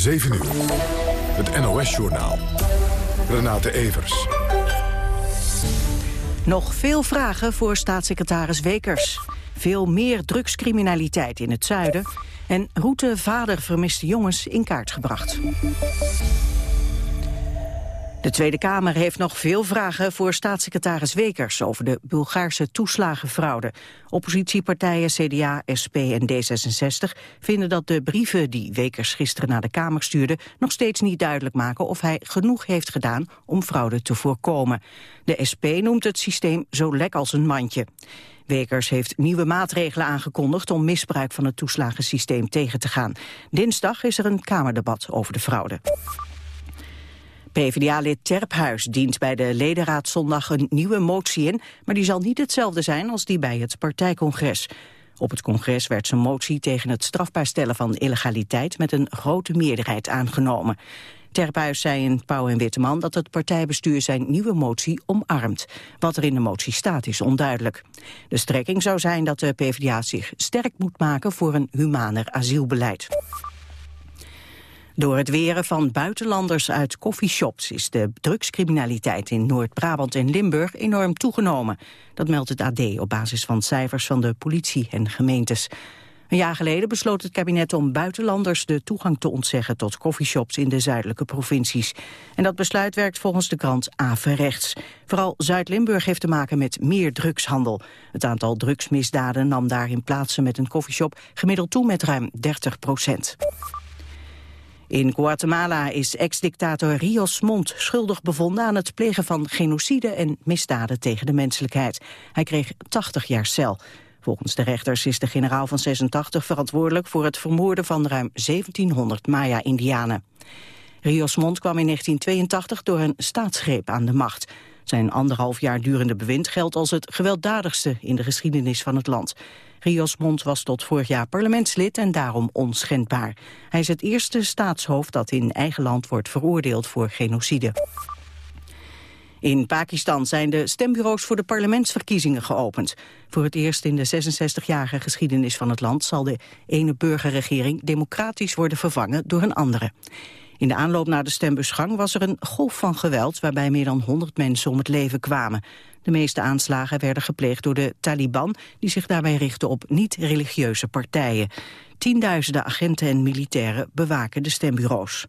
7 uur. Het NOS-journaal. Renate Evers. Nog veel vragen voor staatssecretaris Wekers. Veel meer drugscriminaliteit in het zuiden. En route vader vermiste jongens in kaart gebracht. De Tweede Kamer heeft nog veel vragen voor staatssecretaris Wekers over de Bulgaarse toeslagenfraude. Oppositiepartijen CDA, SP en D66 vinden dat de brieven die Wekers gisteren naar de Kamer stuurde nog steeds niet duidelijk maken of hij genoeg heeft gedaan om fraude te voorkomen. De SP noemt het systeem zo lek als een mandje. Wekers heeft nieuwe maatregelen aangekondigd om misbruik van het toeslagensysteem tegen te gaan. Dinsdag is er een Kamerdebat over de fraude. PvdA-lid Terphuis dient bij de ledenraad zondag een nieuwe motie in, maar die zal niet hetzelfde zijn als die bij het partijcongres. Op het congres werd zijn motie tegen het strafbaar stellen van illegaliteit met een grote meerderheid aangenomen. Terphuis zei in Pauw en Witteman dat het partijbestuur zijn nieuwe motie omarmt. Wat er in de motie staat is onduidelijk. De strekking zou zijn dat de PvdA zich sterk moet maken voor een humaner asielbeleid. Door het weren van buitenlanders uit coffeeshops is de drugscriminaliteit in Noord-Brabant en Limburg enorm toegenomen. Dat meldt het AD op basis van cijfers van de politie en gemeentes. Een jaar geleden besloot het kabinet om buitenlanders de toegang te ontzeggen tot coffeeshops in de zuidelijke provincies. En dat besluit werkt volgens de krant averechts. Vooral Zuid-Limburg heeft te maken met meer drugshandel. Het aantal drugsmisdaden nam daar in plaatsen met een coffeeshop gemiddeld toe met ruim 30 procent. In Guatemala is ex-dictator Rios Montt schuldig bevonden aan het plegen van genocide en misdaden tegen de menselijkheid. Hij kreeg 80 jaar cel. Volgens de rechters is de generaal van 86 verantwoordelijk voor het vermoorden van ruim 1700 Maya-Indianen. Rios Montt kwam in 1982 door een staatsgreep aan de macht. Zijn anderhalf jaar durende bewind geldt als het gewelddadigste in de geschiedenis van het land. Rios Mond was tot vorig jaar parlementslid en daarom onschendbaar. Hij is het eerste staatshoofd dat in eigen land wordt veroordeeld voor genocide. In Pakistan zijn de stembureaus voor de parlementsverkiezingen geopend. Voor het eerst in de 66-jarige geschiedenis van het land... zal de ene burgerregering democratisch worden vervangen door een andere. In de aanloop naar de stembusgang was er een golf van geweld... waarbij meer dan 100 mensen om het leven kwamen. De meeste aanslagen werden gepleegd door de Taliban... die zich daarbij richten op niet-religieuze partijen. Tienduizenden agenten en militairen bewaken de stembureaus.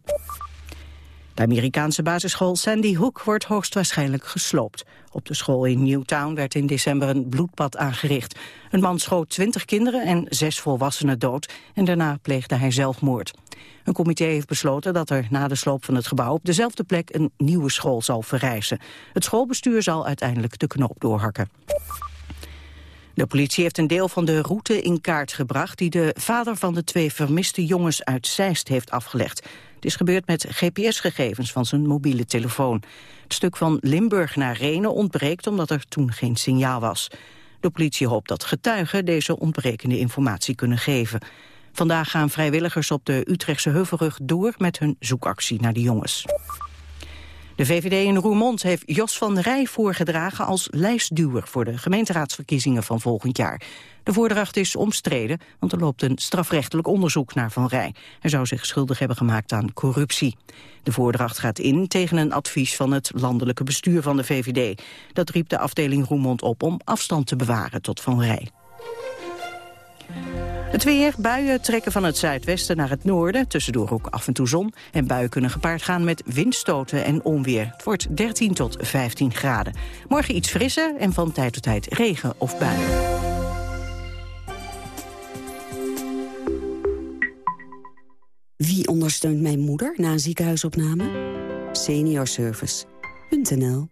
De Amerikaanse basisschool Sandy Hook wordt hoogstwaarschijnlijk gesloopt. Op de school in Newtown werd in december een bloedbad aangericht. Een man schoot twintig kinderen en zes volwassenen dood... en daarna pleegde hij zelfmoord. Een comité heeft besloten dat er na de sloop van het gebouw... op dezelfde plek een nieuwe school zal verrijzen. Het schoolbestuur zal uiteindelijk de knoop doorhakken. De politie heeft een deel van de route in kaart gebracht... die de vader van de twee vermiste jongens uit Zeist heeft afgelegd. Het is gebeurd met GPS-gegevens van zijn mobiele telefoon. Het stuk van Limburg naar Renen ontbreekt omdat er toen geen signaal was. De politie hoopt dat getuigen deze ontbrekende informatie kunnen geven. Vandaag gaan vrijwilligers op de Utrechtse Heuvelrug door met hun zoekactie naar de jongens. De VVD in Roermond heeft Jos van Rij voorgedragen als lijstduwer voor de gemeenteraadsverkiezingen van volgend jaar. De voordracht is omstreden, want er loopt een strafrechtelijk onderzoek naar Van Rij. Hij zou zich schuldig hebben gemaakt aan corruptie. De voordracht gaat in tegen een advies van het landelijke bestuur van de VVD. Dat riep de afdeling Roermond op om afstand te bewaren tot Van Rij. Het weer, buien trekken van het zuidwesten naar het noorden. Tussendoor ook af en toe zon. En buien kunnen gepaard gaan met windstoten en onweer. Het wordt 13 tot 15 graden. Morgen iets frisser en van tijd tot tijd regen of buien. Wie ondersteunt mijn moeder na een ziekenhuisopname? Seniorservice.nl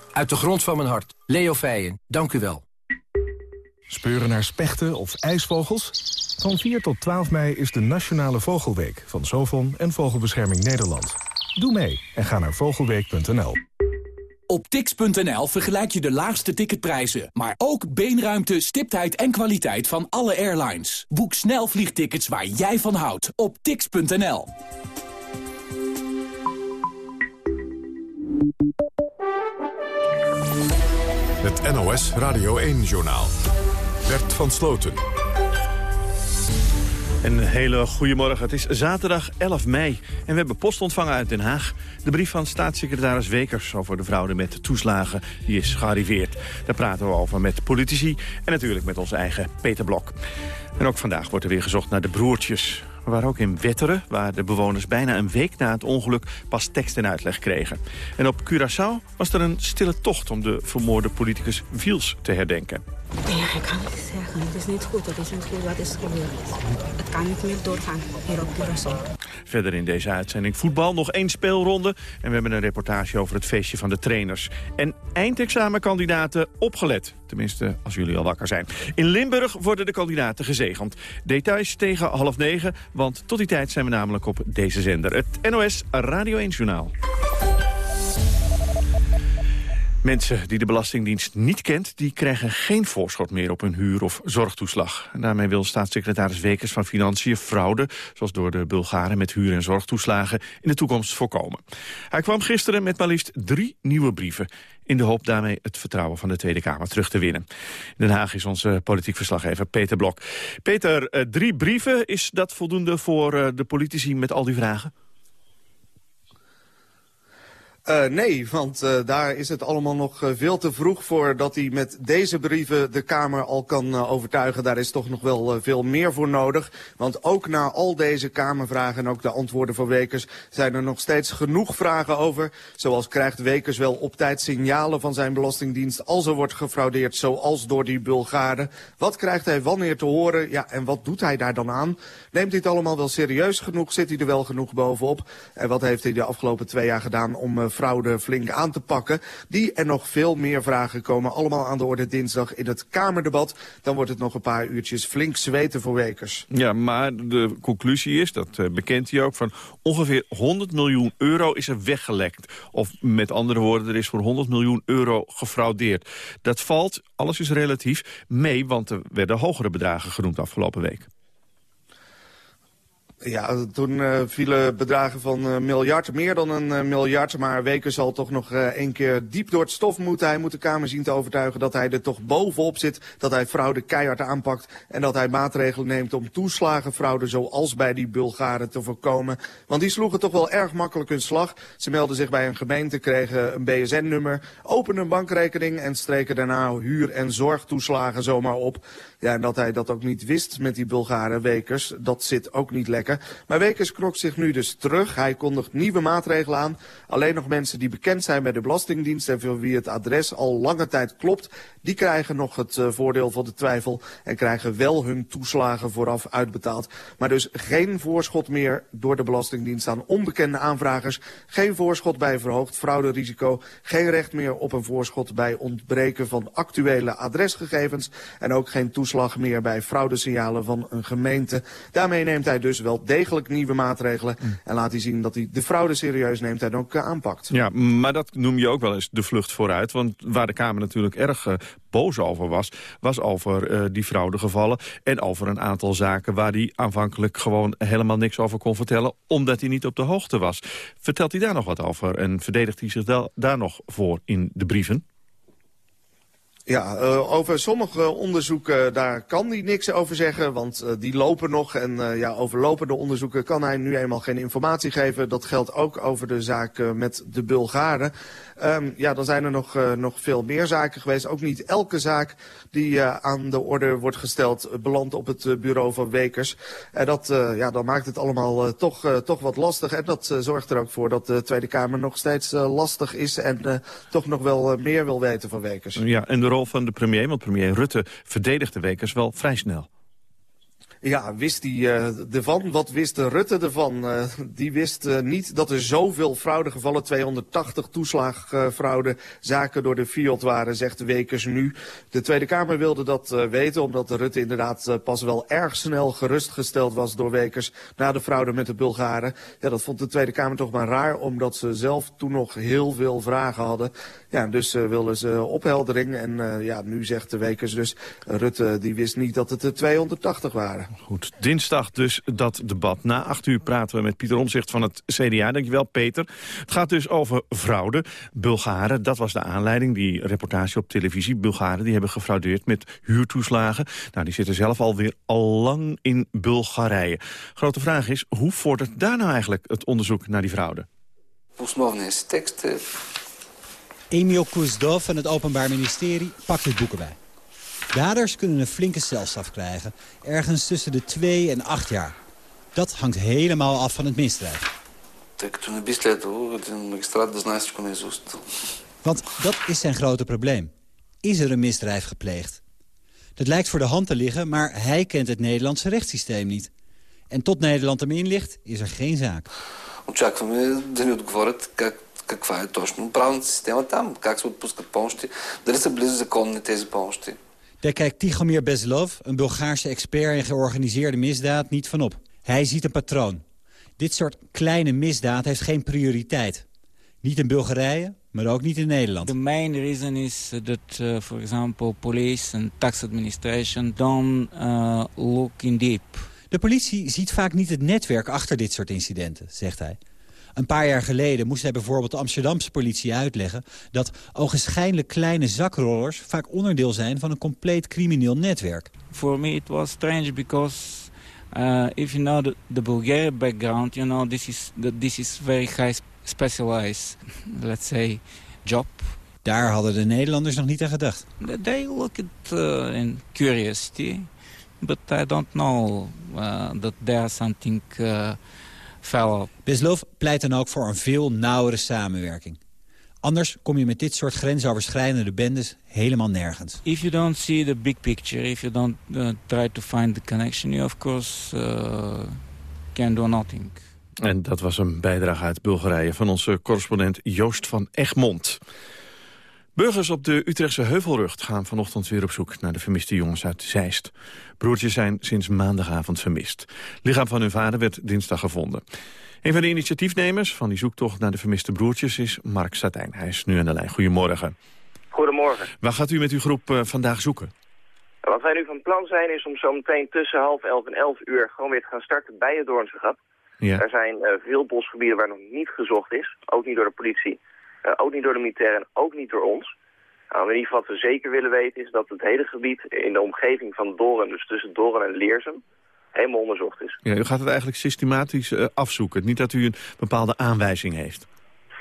Uit de grond van mijn hart. Leo Feijen, dank u wel. Speuren naar spechten of ijsvogels? Van 4 tot 12 mei is de Nationale Vogelweek van Sovon en Vogelbescherming Nederland. Doe mee en ga naar vogelweek.nl. Op tix.nl vergelijk je de laagste ticketprijzen, maar ook beenruimte, stiptheid en kwaliteit van alle airlines. Boek snel vliegtickets waar jij van houdt op tix.nl. Het NOS Radio 1-journaal. Bert van Sloten. Een hele goede morgen. Het is zaterdag 11 mei en we hebben post ontvangen uit Den Haag. De brief van staatssecretaris Wekers over de fraude met toeslagen die is gearriveerd. Daar praten we over met politici en natuurlijk met onze eigen Peter Blok. En ook vandaag wordt er weer gezocht naar de broertjes. We waren ook in Wetteren, waar de bewoners bijna een week na het ongeluk pas tekst en uitleg kregen. En op Curaçao was er een stille tocht om de vermoorde politicus Viels te herdenken. Ja, ik kan niet zeggen. Het is niet goed. Het is niet goed wat is gebeurd. Het kan niet meer doorgaan hier op Curaçao. Verder in deze uitzending voetbal, nog één speelronde. En we hebben een reportage over het feestje van de trainers. En eindexamenkandidaten opgelet. Tenminste, als jullie al wakker zijn. In Limburg worden de kandidaten gezegend. Details tegen half negen, want tot die tijd zijn we namelijk op deze zender. Het NOS Radio 1 Journaal. Mensen die de Belastingdienst niet kent... die krijgen geen voorschot meer op hun huur- of zorgtoeslag. En daarmee wil staatssecretaris Wekers van Financiën fraude... zoals door de Bulgaren met huur- en zorgtoeslagen... in de toekomst voorkomen. Hij kwam gisteren met maar liefst drie nieuwe brieven... in de hoop daarmee het vertrouwen van de Tweede Kamer terug te winnen. In Den Haag is onze politiek verslaggever Peter Blok. Peter, eh, drie brieven, is dat voldoende voor eh, de politici met al die vragen? Uh, nee, want uh, daar is het allemaal nog uh, veel te vroeg voor dat hij met deze brieven de Kamer al kan overtuigen. Daar is toch nog wel veel meer voor nodig. Want ook na al deze Kamervragen en ook de antwoorden van Wekers zijn er nog steeds genoeg vragen over. Zoals krijgt Wekers wel op tijd signalen van zijn belastingdienst als er wordt gefraudeerd zoals door die Bulgaren. Wat krijgt hij wanneer te horen? Ja, en wat doet hij daar dan aan? Neemt hij het allemaal wel serieus genoeg? Zit hij er wel genoeg bovenop? En wat heeft hij de afgelopen twee jaar gedaan om fraude flink aan te pakken. Die en nog veel meer vragen komen allemaal aan de orde dinsdag in het Kamerdebat. Dan wordt het nog een paar uurtjes flink zweten voor Wekers. Ja, maar de conclusie is, dat uh, bekent hij ook, van ongeveer 100 miljoen euro is er weggelekt. Of met andere woorden, er is voor 100 miljoen euro gefraudeerd. Dat valt, alles is relatief, mee, want er werden hogere bedragen genoemd afgelopen week. Ja, toen uh, vielen bedragen van uh, miljard, meer dan een uh, miljard. Maar Weken zal toch nog één keer diep door het stof moeten. Hij moet de Kamer zien te overtuigen dat hij er toch bovenop zit. Dat hij fraude keihard aanpakt. En dat hij maatregelen neemt om toeslagenfraude zoals bij die Bulgaren te voorkomen. Want die sloegen toch wel erg makkelijk hun slag. Ze melden zich bij een gemeente, kregen een BSN-nummer, openden een bankrekening en streken daarna huur- en zorgtoeslagen zomaar op. Ja, en dat hij dat ook niet wist met die Bulgaren Wekers, dat zit ook niet lekker. Maar Wekers krokt zich nu dus terug. Hij kondigt nieuwe maatregelen aan. Alleen nog mensen die bekend zijn bij de Belastingdienst en voor wie het adres al lange tijd klopt, die krijgen nog het uh, voordeel van de twijfel en krijgen wel hun toeslagen vooraf uitbetaald. Maar dus geen voorschot meer door de Belastingdienst aan onbekende aanvragers. Geen voorschot bij verhoogd frauderisico. Geen recht meer op een voorschot bij ontbreken van actuele adresgegevens. En ook geen toeslag meer bij fraudesignalen van een gemeente. Daarmee neemt hij dus wel degelijk nieuwe maatregelen. En laat hij zien dat hij de fraude serieus neemt en ook uh, aanpakt. Ja, maar dat noem je ook wel eens de vlucht vooruit. Want waar de Kamer natuurlijk erg uh, boos over was... was over uh, die fraudegevallen en over een aantal zaken... waar hij aanvankelijk gewoon helemaal niks over kon vertellen... omdat hij niet op de hoogte was. Vertelt hij daar nog wat over en verdedigt hij zich daar nog voor in de brieven? Ja, uh, over sommige onderzoeken daar kan hij niks over zeggen, want uh, die lopen nog. En ja, over lopende onderzoeken kan hij nu eenmaal geen informatie geven. Dat geldt ook over de zaak met de Bulgaren. Um, ja, dan zijn er nog, nog veel meer zaken geweest. Ook niet elke zaak die aan de orde wordt gesteld belandt op het bureau van Wekers. En dat, ja, dan maakt het allemaal toch, toch wat lastig. En dat zorgt er ook voor dat de Tweede Kamer nog steeds lastig is en toch nog wel meer wil weten van Wekers. Ja, en de rol van de premier, want premier Rutte verdedigt de Wekers wel vrij snel. Ja, wist hij uh, ervan? Wat wist Rutte ervan? Uh, die wist uh, niet dat er zoveel fraudegevallen, 280 toeslagfraudezaken door de FIOD waren, zegt Wekers nu. De Tweede Kamer wilde dat weten, omdat Rutte inderdaad pas wel erg snel gerustgesteld was door Wekers na de fraude met de Bulgaren. Ja, dat vond de Tweede Kamer toch maar raar, omdat ze zelf toen nog heel veel vragen hadden. Ja, dus wilden ze opheldering en ja, nu zegt de Wekers dus, Rutte die wist niet dat het er 280 waren. Goed, dinsdag dus dat debat. Na acht uur praten we met Pieter Omzicht van het CDA. Dankjewel, Peter. Het gaat dus over fraude. Bulgaren, dat was de aanleiding, die reportage op televisie. Bulgaren die hebben gefraudeerd met huurtoeslagen. Nou, die zitten zelf alweer al lang in Bulgarije. Grote vraag is, hoe vordert daar nou eigenlijk het onderzoek naar die fraude? tekst. Emil Kuzdov van het Openbaar Ministerie pakt het boek erbij. Daders kunnen een flinke celstraf krijgen. Ergens tussen de 2 en 8 jaar. Dat hangt helemaal af van het misdrijf. Want dat is zijn grote probleem. Is er een misdrijf gepleegd? Dat lijkt voor de hand te liggen, maar hij kent het Nederlandse rechtssysteem niet. En tot Nederland hem inlicht, is er geen zaak. Очакваме да ни отговорят как, каква е точно правната система там, как се отпускат помощи, дали са близо законни тези помощи. Daar kijkt Tichomir Bezlov, een Bulgaarse expert in georganiseerde misdaad, niet van op. Hij ziet een patroon. Dit soort kleine misdaad heeft geen prioriteit. Niet in Bulgarije, maar ook niet in Nederland. The main reason is that, uh, for example, police and tax administration don't uh, look in deep. De politie ziet vaak niet het netwerk achter dit soort incidenten, zegt hij. Een paar jaar geleden moest hij bijvoorbeeld de Amsterdamse politie uitleggen... dat ogenschijnlijk kleine zakrollers vaak onderdeel zijn van een compleet crimineel netwerk. For me it was strange because uh, if you know the, the Bulgarian background... you know this is, this is very high specialized, let's say, job. Daar hadden de Nederlanders nog niet aan gedacht. They look at uh, in curiosity, but I don't know uh, that there's something... Uh, vuil Bislov pleit dan ook voor een veel nauwere samenwerking. Anders kom je met dit soort grensoverschrijdende bendes helemaal nergens. If you don't see the big picture, if you don't uh, try to find the connection, you of course uh, can do nothing. En dat was een bijdrage uit Bulgarije van onze correspondent Joost van Egmond. Burgers op de Utrechtse Heuvelrug gaan vanochtend weer op zoek naar de vermiste jongens uit Zeist. Broertjes zijn sinds maandagavond vermist. Lichaam van hun vader werd dinsdag gevonden. Een van de initiatiefnemers van die zoektocht naar de vermiste broertjes is Mark Satijn. Hij is nu aan de lijn. Goedemorgen. Goedemorgen. Waar gaat u met uw groep uh, vandaag zoeken? Wat wij nu van plan zijn is om zo meteen tussen half elf en elf uur gewoon weer te gaan starten bij het Doornse gat. Ja. Er zijn uh, veel bosgebieden waar nog niet gezocht is, ook niet door de politie. Uh, ook niet door de militairen en ook niet door ons. Nou, in ieder geval wat we zeker willen weten is dat het hele gebied in de omgeving van Doren, dus tussen Doren en Leersum, helemaal onderzocht is. Ja, u gaat het eigenlijk systematisch uh, afzoeken, niet dat u een bepaalde aanwijzing heeft.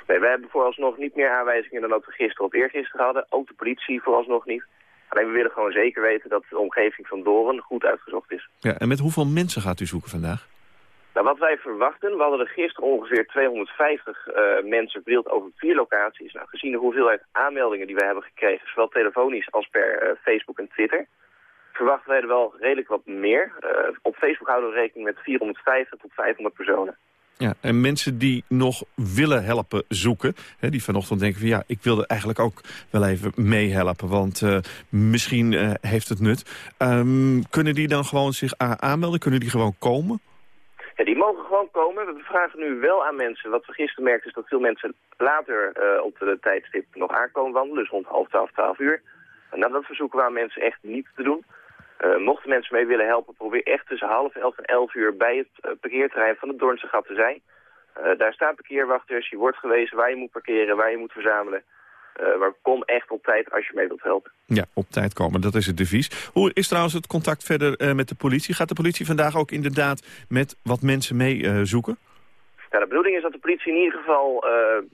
Nee, wij hebben vooralsnog niet meer aanwijzingen dan dat we gisteren op eergisteren hadden. Ook de politie vooralsnog niet. Alleen we willen gewoon zeker weten dat de omgeving van Doren goed uitgezocht is. Ja, en met hoeveel mensen gaat u zoeken vandaag? Nou, wat wij verwachten, we hadden er gisteren ongeveer 250 uh, eh, mensen verdeeld over vier locaties. Nou, gezien de hoeveelheid aanmeldingen die we hebben gekregen, zowel telefonisch als per uh, Facebook en Twitter, verwachten wij er wel redelijk wat meer. Uh, op Facebook houden we rekening met 450 tot 500 personen. Ja, en mensen die nog willen helpen zoeken, hè, die vanochtend denken van ja, ik wilde eigenlijk ook wel even meehelpen, want misschien heeft het nut. Um, kunnen die dan gewoon zich aanmelden? Kunnen die gewoon komen? Die mogen gewoon komen. We vragen nu wel aan mensen. Wat we gisteren merkten is dat veel mensen later uh, op de tijdstip nog aankomen wandelen. Dus rond half twaalf, twaalf uur. En dat verzoeken we aan mensen echt niet te doen. Uh, mochten mensen mee willen helpen, probeer echt tussen half elf en elf uur bij het uh, parkeerterrein van het Doornse Gat te zijn. daar staan parkeerwachters, je wordt gewezen waar je moet parkeren, waar je moet verzamelen. Uh, maar kom echt op tijd als je mee wilt helpen. Ja, op tijd komen, dat is het devies. Hoe is trouwens het contact verder uh, met de politie? Gaat de politie vandaag ook inderdaad met wat mensen mee uh, zoeken? Ja, de bedoeling is dat de politie in ieder geval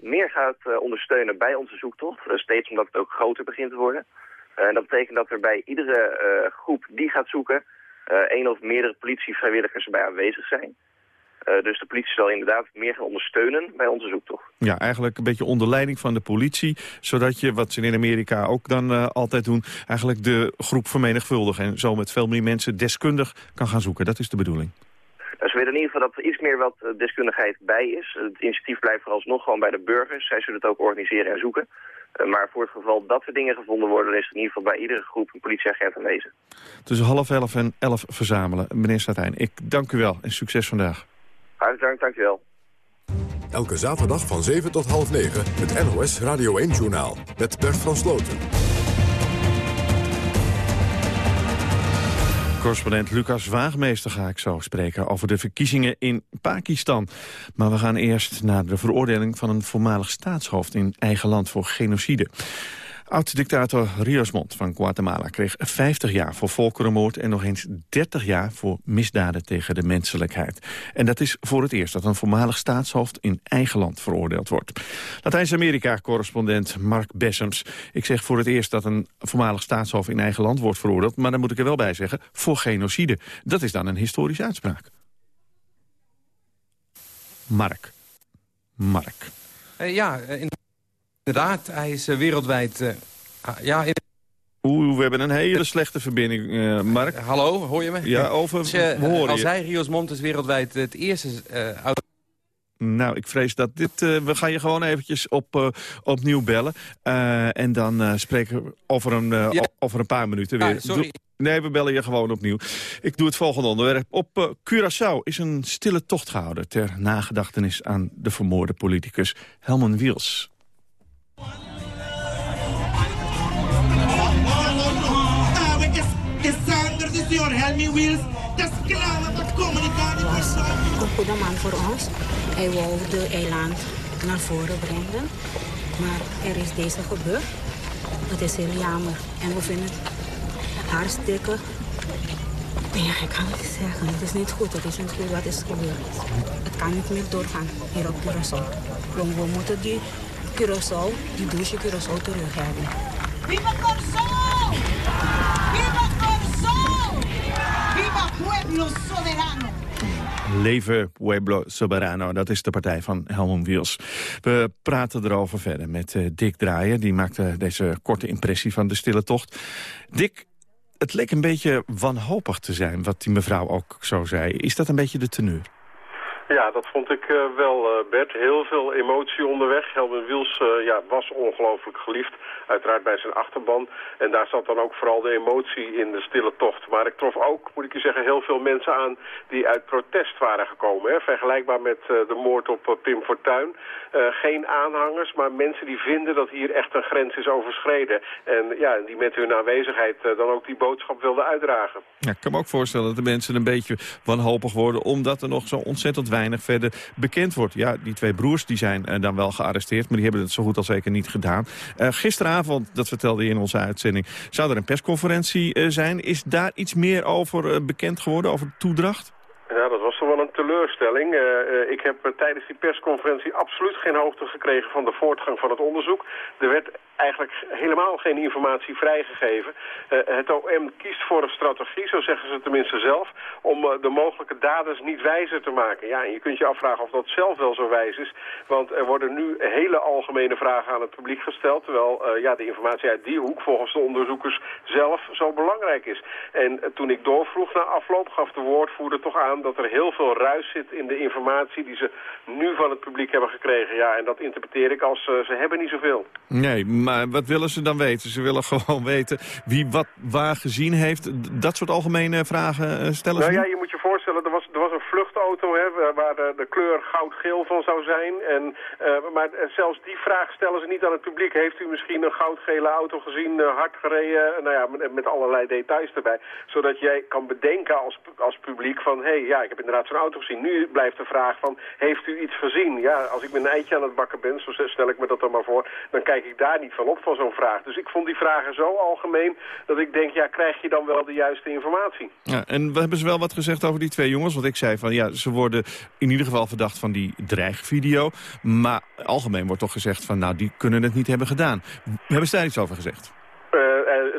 meer gaat ondersteunen bij onze zoektocht. steeds omdat het ook groter begint te worden. En dat betekent dat er bij iedere groep die gaat zoeken... één of meerdere politievrijwilligers erbij aanwezig zijn. Uh, dus de politie zal inderdaad meer gaan ondersteunen bij onze zoektocht. Ja, eigenlijk een beetje onder leiding van de politie. Zodat je, wat ze in Amerika ook dan uh, altijd doen... eigenlijk de groep vermenigvuldigen. En zo met veel meer mensen deskundig kan gaan zoeken. Dat is de bedoeling. Dus we willen in ieder geval dat er iets meer wat deskundigheid bij is. Het initiatief blijft vooralsnog gewoon bij de burgers. Zij zullen het ook organiseren en zoeken. Maar voor het geval dat er dingen gevonden worden... is er in ieder geval bij iedere groep een politieagent aanwezig. Tussen half elf en elf verzamelen. Meneer Statijn, ik dank u wel en succes vandaag. Hartelijk dank, dankjewel. Elke zaterdag van 7 tot half 9 het NOS Radio 1-journaal met Bert van Sloten. Correspondent Lucas Waagmeester ga ik zo spreken over de verkiezingen in Pakistan. Maar we gaan eerst naar de veroordeling van een voormalig staatshoofd in eigen land voor genocide. Oud-dictator Riosmond van Guatemala kreeg 50 jaar voor volkerenmoord... en nog eens 30 jaar voor misdaden tegen de menselijkheid. En dat is voor het eerst dat een voormalig staatshoofd in eigen land veroordeeld wordt. Latijns-Amerika-correspondent Mark Bessems. Ik zeg voor het eerst dat een voormalig staatshoofd in eigen land wordt veroordeeld... maar dan moet ik er wel bij zeggen, voor genocide. Dat is dan een historische uitspraak. Mark. Mark. Uh, ja, in Inderdaad, hij is uh, wereldwijd... Uh, ja, in... Oeh, we hebben een hele slechte verbinding, uh, Mark. hallo, hoor je me? Ja, over... Dus, we horen als hij Rios Montes wereldwijd het eerste... Nou, ik vrees dat dit... we gaan je gewoon eventjes op, opnieuw bellen. en dan spreken we over een, ja. over een paar minuten weer. Ah, sorry. Nee, we bellen je gewoon opnieuw. Ik doe het volgende onderwerp. Op uh, Curaçao is een stille tocht gehouden... ter nagedachtenis aan de vermoorde politicus Helman Wiels. Een goede man voor ons. Hij wou de eiland naar voren brengen. Maar er is deze gebeurd. Dat is heel jammer. En we vinden het hartstikke... Ja, ik kan het zeggen. Het is niet goed. Het is niet goed wat is gebeurd. Het kan niet meer doorgaan hier op Curaçao. We moeten die Curaçao, die douche Curaçao terug hebben. Viva Curaçao! Viva Curaçao! Viva Pueblo Soberano! Leven Pueblo Soberano, dat is de partij van Helmut Wiels. We praten erover verder met uh, Dick Draaien. Die maakte deze korte impressie van de stille tocht. Dick, het leek een beetje wanhopig te zijn, wat die mevrouw ook zo zei. Is dat een beetje de teneur? Ja, dat vond ik uh, wel, uh, Bert. Heel veel emotie onderweg. Helden Wiels uh, ja, was ongelooflijk geliefd. Uiteraard bij zijn achterban. En daar zat dan ook vooral de emotie in de stille tocht. Maar ik trof ook, moet ik je zeggen, heel veel mensen aan die uit protest waren gekomen. Hè? Vergelijkbaar met de moord op Pim Fortuyn. geen aanhangers, maar mensen die vinden dat hier echt een grens is overschreden. En ja, die met hun aanwezigheid dan ook die boodschap wilden uitdragen. Ja, ik kan me ook voorstellen dat de mensen een beetje wanhopig worden... omdat er nog zo ontzettend weinig verder bekend wordt. Ja, die twee broers die zijn uh, dan wel gearresteerd... maar die hebben het zo goed als zeker niet gedaan. Uh, gisteravond, dat vertelde je in onze uitzending... zou er een persconferentie uh, zijn. Is daar iets meer over bekend geworden, over de toedracht? Ja, dat was toch wel een teleurstelling. Ik heb tijdens die persconferentie absoluut geen hoogte gekregen van de voortgang van het onderzoek. Er werd eigenlijk helemaal geen informatie vrijgegeven. het OM kiest voor een strategie, zo zeggen ze tenminste zelf, om de mogelijke daders niet wijzer te maken. Ja, en je kunt je afvragen of dat zelf wel zo wijs is, want er worden nu hele algemene vragen aan het publiek gesteld, terwijl ja, de informatie uit die hoek volgens de onderzoekers zelf zo belangrijk is. En toen ik doorvroeg na afloop, gaf de woordvoerder toch aan dat er heel veel ruis zit in de informatie die ze nu van het publiek hebben gekregen. Ja, en dat interpreteer ik als ze hebben niet zoveel. Nee, maar wat willen ze dan weten? Ze willen gewoon weten wie wat waar gezien heeft. Dat soort algemene vragen uh, stellen nou, ze? Ja, je moet je voorstellen, er was, er was een vluchtauto hè, waar de, de kleur goudgeel van zou zijn. En, uh, maar zelfs die vraag stellen ze niet aan het publiek. Heeft u misschien een goudgele auto gezien, hard gereden? Nou ja, met, met allerlei details erbij. Zodat jij kan bedenken als, als publiek van... hé, hey, ja, ik heb inderdaad zo'n auto gezien. Nu blijft de vraag van, heeft u iets gezien? Ja, als ik met een eitje aan het bakken ben, zo stel ik me dat dan maar voor... dan kijk ik daar niet van van zo'n vraag. Dus ik vond die vragen zo algemeen dat ik denk, ja, krijg je dan wel de juiste informatie? Ja, en we hebben ze wel wat gezegd over die twee jongens? Want ik zei van, ja, ze worden in ieder geval verdacht van die dreigvideo. Maar algemeen wordt toch gezegd van, nou, die kunnen het niet hebben gedaan. Hebben ze daar iets over gezegd? Uh,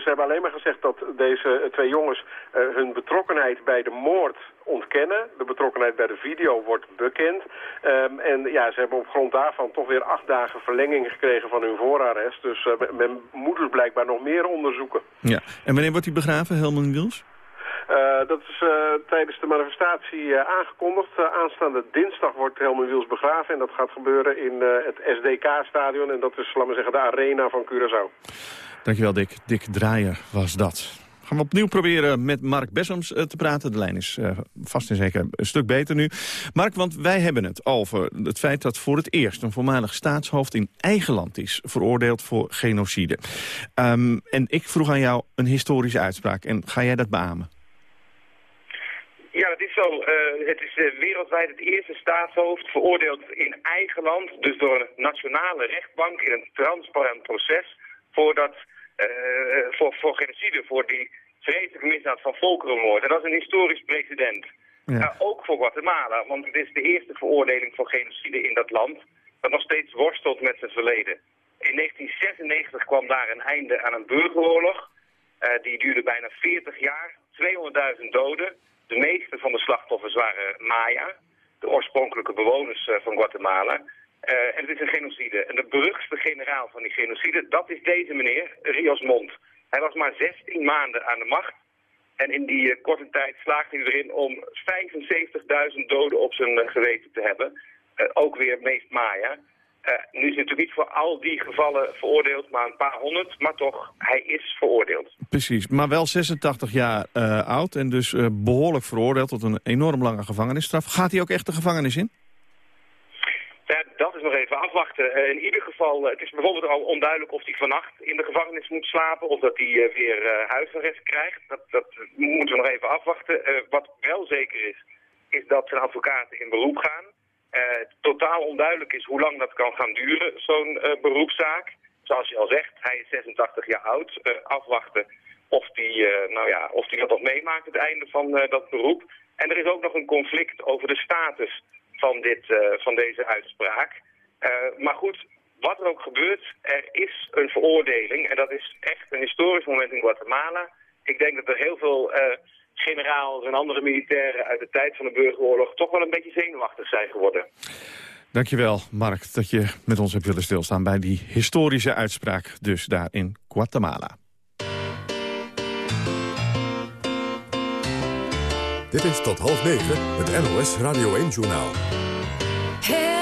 ze hebben alleen maar gezegd dat deze twee jongens hun betrokkenheid bij de moord ontkennen. De betrokkenheid bij de video wordt bekend. Ehm, en ja, ze hebben op grond daarvan toch weer acht dagen verlenging gekregen van hun voorarrest. Dus men moet dus blijkbaar nog meer onderzoeken. Ja. En wanneer wordt hij begraven, Helman Wils? Uh, dat is uh, tijdens de manifestatie uh, aangekondigd. aanstaande dinsdag wordt Helmut Wiels begraven. En dat gaat gebeuren in het SDK-stadion. En dat is, laten we zeggen, de arena van Curaçao. Dankjewel, Dick. Dick Draaier was dat. Gaan we opnieuw proberen met Mark Bessems te praten. De lijn is vast en zeker een stuk beter nu. Mark, want wij hebben het over het feit dat voor het eerst... een voormalig staatshoofd in eigen land is veroordeeld voor genocide. Um, en ik vroeg aan jou een historische uitspraak. En ga jij dat beamen? Ja, het is zo. Uh, het is wereldwijd het eerste staatshoofd veroordeeld in eigen land, dus door een nationale rechtbank in een transparant proces, voor, dat, uh, voor, voor genocide, voor die vreselijke misdaad van volkerenmoord. En dat is een historisch precedent. Ja. ook voor Guatemala, want het is de eerste veroordeling voor genocide in dat land, dat nog steeds worstelt met zijn verleden. In 1996 kwam daar een einde aan een burgeroorlog. die duurde bijna 40 jaar, 200.000 doden. De meeste van de slachtoffers waren Maya, de oorspronkelijke bewoners eh, van Guatemala. Het is een genocide. En de beruchtste generaal van die genocide, dat is deze meneer, Rios Mont. Hij was maar 16 maanden aan de macht. En in die uh, korte tijd slaagde hij erin om 75.000 doden op zijn geweten te hebben. ook weer meest Maya. Nu is hij natuurlijk niet voor al die gevallen veroordeeld, maar een paar honderd. Maar toch, hij is veroordeeld. Precies, maar wel 86 jaar oud en dus behoorlijk veroordeeld tot een enorm lange gevangenisstraf. Gaat hij ook echt de gevangenis in? Ja, dat is nog even afwachten. in ieder geval, het is bijvoorbeeld al onduidelijk of hij vannacht in de gevangenis moet slapen... of dat hij weer huisarrest krijgt. Dat, dat moeten we nog even afwachten. wat wel zeker is, is dat zijn advocaten in beroep gaan... Totaal onduidelijk is hoe lang dat kan gaan duren, zo'n beroepszaak. Zoals je al zegt, hij is 86 jaar oud. Afwachten of die, nou ja, of dat nog meemaakt, het einde van dat beroep. En er is ook nog een conflict over de status van, dit, van deze uitspraak. maar goed, wat er ook gebeurt, er is een veroordeling. En dat is echt een historisch moment in Guatemala. Ik denk dat er heel veel generaals en andere militairen uit de tijd van de burgeroorlog toch wel een beetje zenuwachtig zijn geworden. Dankjewel, Mark, dat je met ons hebt willen stilstaan bij die historische uitspraak dus daar in Guatemala. Dit is tot half negen, het NOS Radio 1-journaal. Head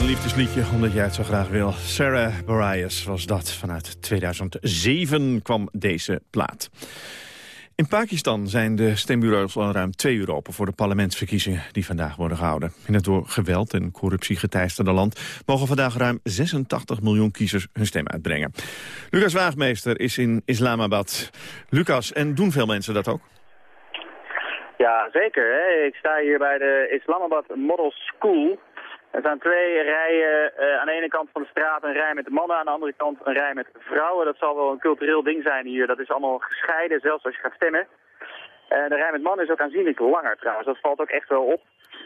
Geen liefdesliedje omdat jij het zo graag wil. Sarah Bareilles was dat. Vanuit 2007 kwam deze plaat. In Pakistan zijn de stembureaus al ruim twee uur open... voor de parlementsverkiezingen die vandaag worden gehouden. In het door geweld en corruptie geteisterde land... mogen vandaag ruim 86 miljoen kiezers hun stem uitbrengen. Lucas Waagmeester is in Islamabad. Lucas, en doen veel mensen dat ook? Ja, zeker. Hè. Ik sta hier bij de Islamabad Model School. Er zijn twee rijen, uh, aan de ene kant van de straat een rij met mannen, aan de andere kant een rij met vrouwen. Dat zal wel een cultureel ding zijn hier. Dat is allemaal gescheiden, zelfs als je gaat stemmen. Uh, de rij met mannen is ook aanzienlijk langer trouwens, dat valt ook echt wel op.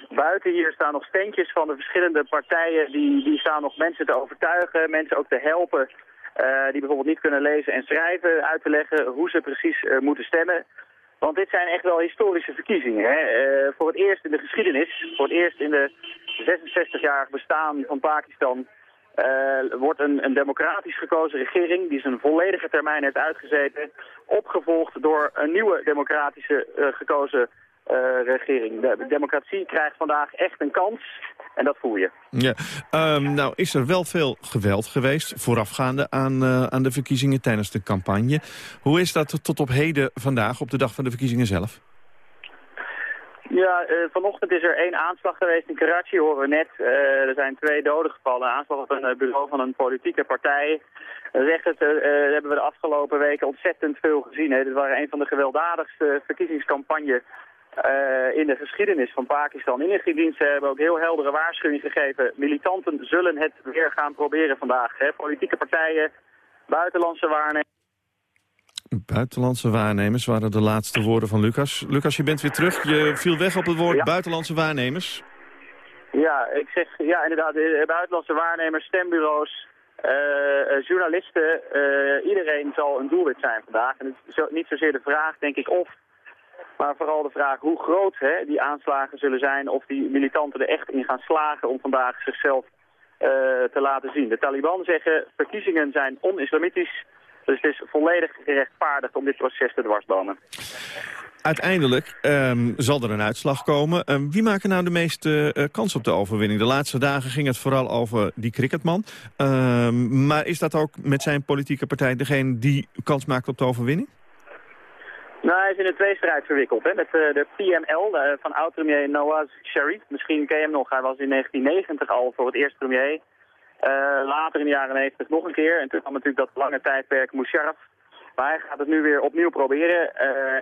Buiten hier staan nog steentjes van de verschillende partijen. Die, die staan nog mensen te overtuigen, mensen ook te helpen. Uh, die bijvoorbeeld niet kunnen lezen en schrijven, uit te leggen hoe ze precies moeten stemmen. Want dit zijn echt wel historische verkiezingen. Hè? Uh, voor het eerst in de geschiedenis, voor het eerst in de 66-jarig bestaan van Pakistan... Uh, wordt een, een, democratisch gekozen regering die zijn volledige termijn heeft uitgezeten... opgevolgd door een nieuwe democratische uh, gekozen regering. De democratie krijgt vandaag echt een kans en dat voel je. Ja. Um, nou is er wel veel geweld geweest voorafgaande aan, uh, aan de verkiezingen tijdens de campagne. Hoe is dat tot op heden vandaag, op de dag van de verkiezingen zelf? Ja, uh, vanochtend is er één aanslag geweest in Karachi, horen we net. Uh, er zijn twee doden gevallen. Een aanslag op een bureau van een politieke partij. Het, hebben we de afgelopen weken ontzettend veel gezien. Hè. Dit waren een van de gewelddadigste verkiezingscampagnes uh, in de geschiedenis van Pakistan. Inlichtingendiensten hebben ook heel heldere waarschuwingen gegeven. Militanten zullen het weer gaan proberen vandaag. Hè. Politieke partijen, buitenlandse waarnemers. Buitenlandse waarnemers waren de laatste woorden van Lucas. Lucas, je bent weer terug. Je viel weg op het woord ja. buitenlandse waarnemers. Ja, ik zeg ja inderdaad, buitenlandse waarnemers, stembureaus, uh, journalisten. Uh, iedereen zal een doelwit zijn vandaag. En het is niet zozeer de vraag, denk ik, of maar vooral de vraag hoe groot hè, die aanslagen zullen zijn... of die militanten er echt in gaan slagen om vandaag zichzelf uh, te laten zien. De Taliban zeggen verkiezingen zijn on-islamitisch... Dus het is volledig gerechtvaardigd om dit proces te dwarsbomen. Uiteindelijk um, zal er een uitslag komen. Um, wie maken nou de meeste uh, kans op de overwinning? De laatste dagen ging het vooral over die cricketman. Um, maar is dat ook met zijn politieke partij degene die kans maakt op de overwinning? Nou, hij is in een tweestrijd verwikkeld hè, met uh, de PML uh, van oud-premier Nawaz Sharif. Misschien ken je hem nog, hij was in 1990 al voor het eerst premier. Uh, later in de jaren 90 nog een keer. En toen kwam natuurlijk dat lange tijdperk Musharraf. Maar hij gaat het nu weer opnieuw proberen.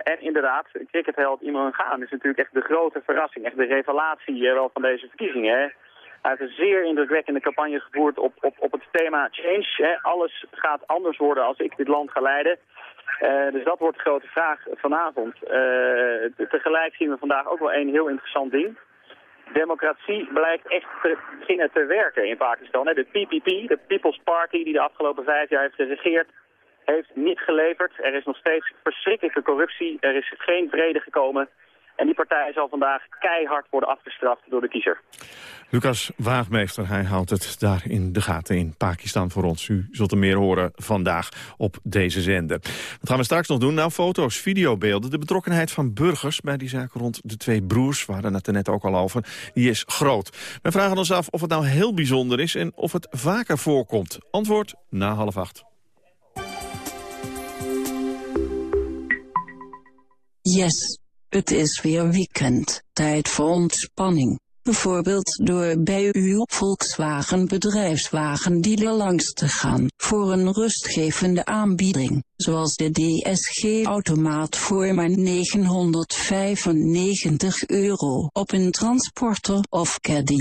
en inderdaad, cricketheld Imran Khan is natuurlijk echt de grote verrassing. Echt de revelatie wel van deze verkiezingen. Hij heeft een zeer indrukwekkende campagne gevoerd op, op, op het thema change. Hè. Alles gaat anders worden als ik dit land ga leiden. Uh, dus dat wordt de grote vraag vanavond. Uh, tegelijk zien we vandaag ook wel een heel interessant ding. Democratie blijkt echt te beginnen te werken in Pakistan. De PPP, de People's Party, die de afgelopen vijf jaar heeft geregeerd, heeft niet geleverd. Er is nog steeds verschrikkelijke corruptie. Er is geen vrede gekomen. En die partij zal vandaag keihard worden afgestraft door de kiezer. Lucas Waagmeester, hij houdt het daar in de gaten in Pakistan voor ons. U zult er meer horen vandaag op deze zender. Wat gaan we straks nog doen? Nou, foto's, videobeelden. De betrokkenheid van burgers bij die zaak rond de twee broers... we hadden het er net ook al over, die is groot. We vragen ons af of het nou heel bijzonder is en of het vaker voorkomt. Antwoord na half acht. Yes. Het is weer weekend, tijd voor ontspanning. Bijvoorbeeld door bij uw Volkswagen bedrijfswagen dealer langs te gaan voor een rustgevende aanbieding, zoals de DSG-automaat voor maar 995 euro op een transporter of caddy.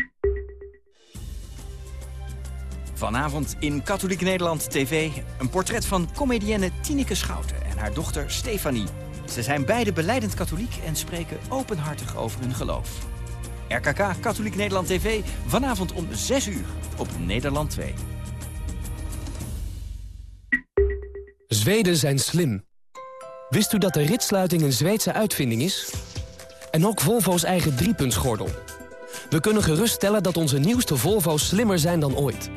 Vanavond in Katholiek Nederland TV een portret van comedienne Tineke Schouten en haar dochter Stefanie. Ze zijn beide beleidend katholiek en spreken openhartig over hun geloof. RKK Katholiek Nederland TV, vanavond om 6 uur op Nederland 2. Zweden zijn slim. Wist u dat de ritsluiting een Zweedse uitvinding is? En ook Volvo's eigen driepuntsgordel. We kunnen geruststellen dat onze nieuwste Volvo's slimmer zijn dan ooit...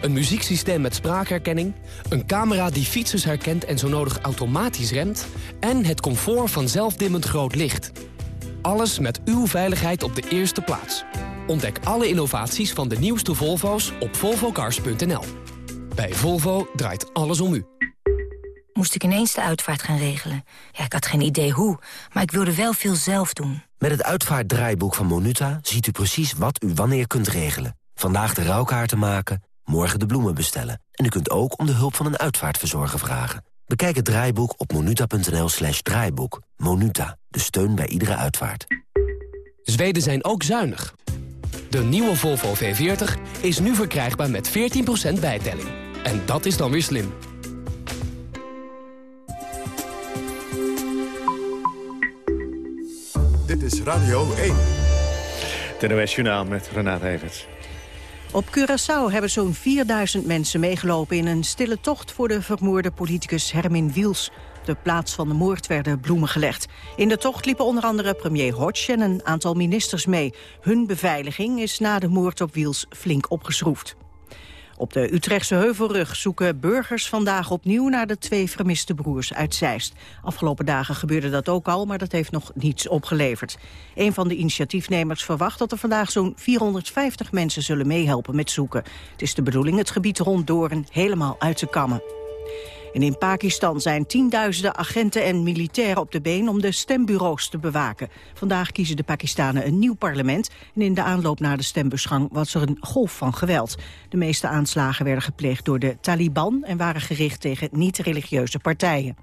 Een muzieksysteem met spraakherkenning, een camera die fietsers herkent en zo nodig automatisch remt... en het comfort van zelfdimmend groot licht. Alles met uw veiligheid op de eerste plaats. Ontdek alle innovaties van de nieuwste Volvo's op volvocars.nl. Bij Volvo draait alles om u. Moest ik ineens de uitvaart gaan regelen. Ja, ik had geen idee hoe, maar ik wilde wel veel zelf doen. Met het uitvaartdraaiboek van Monuta ziet u precies wat u wanneer kunt regelen. Vandaag de rouwkaarten maken, morgen de bloemen bestellen. En u kunt ook om de hulp van een uitvaartverzorger vragen. Bekijk het draaiboek op monuta.nl slash draaiboek. Monuta, de steun bij iedere uitvaart. Zweden zijn ook zuinig. De nieuwe Volvo V40 is nu verkrijgbaar met 14% bijtelling. En dat is dan weer slim. Dit is Radio 1. Het NOS Journaal met Renate Evers. Op Curaçao hebben zo'n 4000 mensen meegelopen in een stille tocht voor de vermoorde politicus Hermin Wiels. De plaats van de moord werden bloemen gelegd. In de tocht liepen onder andere premier Hodge en een aantal ministers mee. Hun beveiliging is na de moord op Wiels flink opgeschroefd. Op de Utrechtse Heuvelrug zoeken burgers vandaag opnieuw naar de twee vermiste broers uit Zeist. Afgelopen dagen gebeurde dat ook al, maar dat heeft nog niets opgeleverd. Een van de initiatiefnemers verwacht dat er vandaag zo'n 450 mensen zullen meehelpen met zoeken. Het is de bedoeling het gebied rond Doorn helemaal uit te kammen. En in Pakistan zijn tienduizenden agenten en militairen op de been om de stembureaus te bewaken. Vandaag kiezen de Pakistanen een nieuw parlement en in de aanloop naar de stembusgang was er een golf van geweld. De meeste aanslagen werden gepleegd door de Taliban en waren gericht tegen niet-religieuze partijen.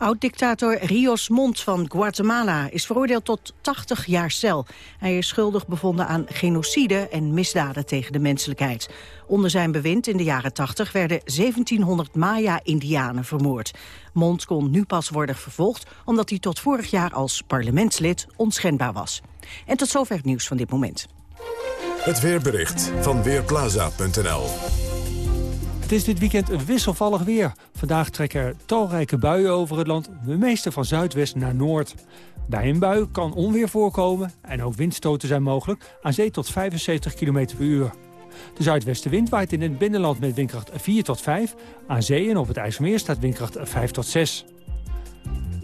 Oud-dictator Rios Montt van Guatemala is veroordeeld tot 80 jaar cel. Hij is schuldig bevonden aan genocide en misdaden tegen de menselijkheid. Onder zijn bewind in de jaren 80 werden 1700 Maya-Indianen vermoord. Montt kon nu pas worden vervolgd omdat hij tot vorig jaar als parlementslid onschendbaar was. En tot zover het nieuws van dit moment. Het weerbericht van Weerplaza.nl het is dit weekend wisselvallig weer. Vandaag trekken er talrijke buien over het land, de meeste van zuidwest naar noord. Bij een bui kan onweer voorkomen en ook windstoten zijn mogelijk, aan zee tot 75 km per uur. De zuidwestenwind waait in het binnenland met windkracht 4 tot 5. Aan zee en op het IJsselmeer staat windkracht 5 tot 6.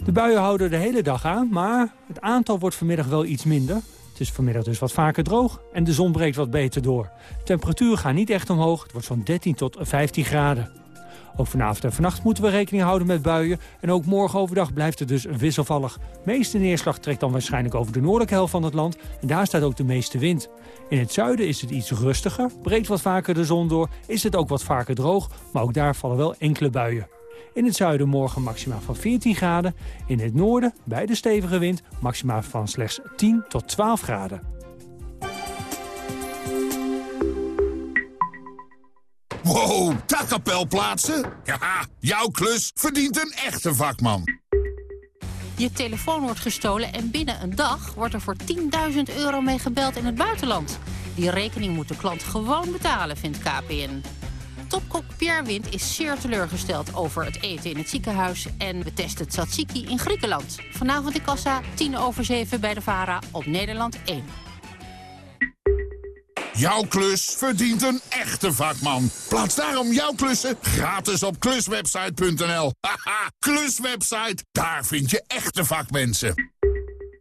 De buien houden de hele dag aan, maar het aantal wordt vanmiddag wel iets minder. Het is vanmiddag dus wat vaker droog en de zon breekt wat beter door. De temperatuur gaat niet echt omhoog, het wordt van 13 tot 15 graden. Ook vanavond en vannacht moeten we rekening houden met buien. En ook morgen overdag blijft het dus wisselvallig. meeste neerslag trekt dan waarschijnlijk over de noordelijke helft van het land. En daar staat ook de meeste wind. In het zuiden is het iets rustiger, breekt wat vaker de zon door, is het ook wat vaker droog. Maar ook daar vallen wel enkele buien. In het zuiden morgen maxima van 14 graden. In het noorden, bij de stevige wind, maxima van slechts 10 tot 12 graden. Wow, takkapel plaatsen? Ja, jouw klus verdient een echte vakman. Je telefoon wordt gestolen en binnen een dag wordt er voor 10.000 euro mee gebeld in het buitenland. Die rekening moet de klant gewoon betalen, vindt KPN. Topkok Pierre Wind is zeer teleurgesteld over het eten in het ziekenhuis... en we testen tzatziki in Griekenland. Vanavond in Kassa, 10 over 7 bij de VARA op Nederland 1. Jouw klus verdient een echte vakman. Plaats daarom jouw klussen gratis op kluswebsite.nl. Haha, kluswebsite, daar vind je echte vakmensen.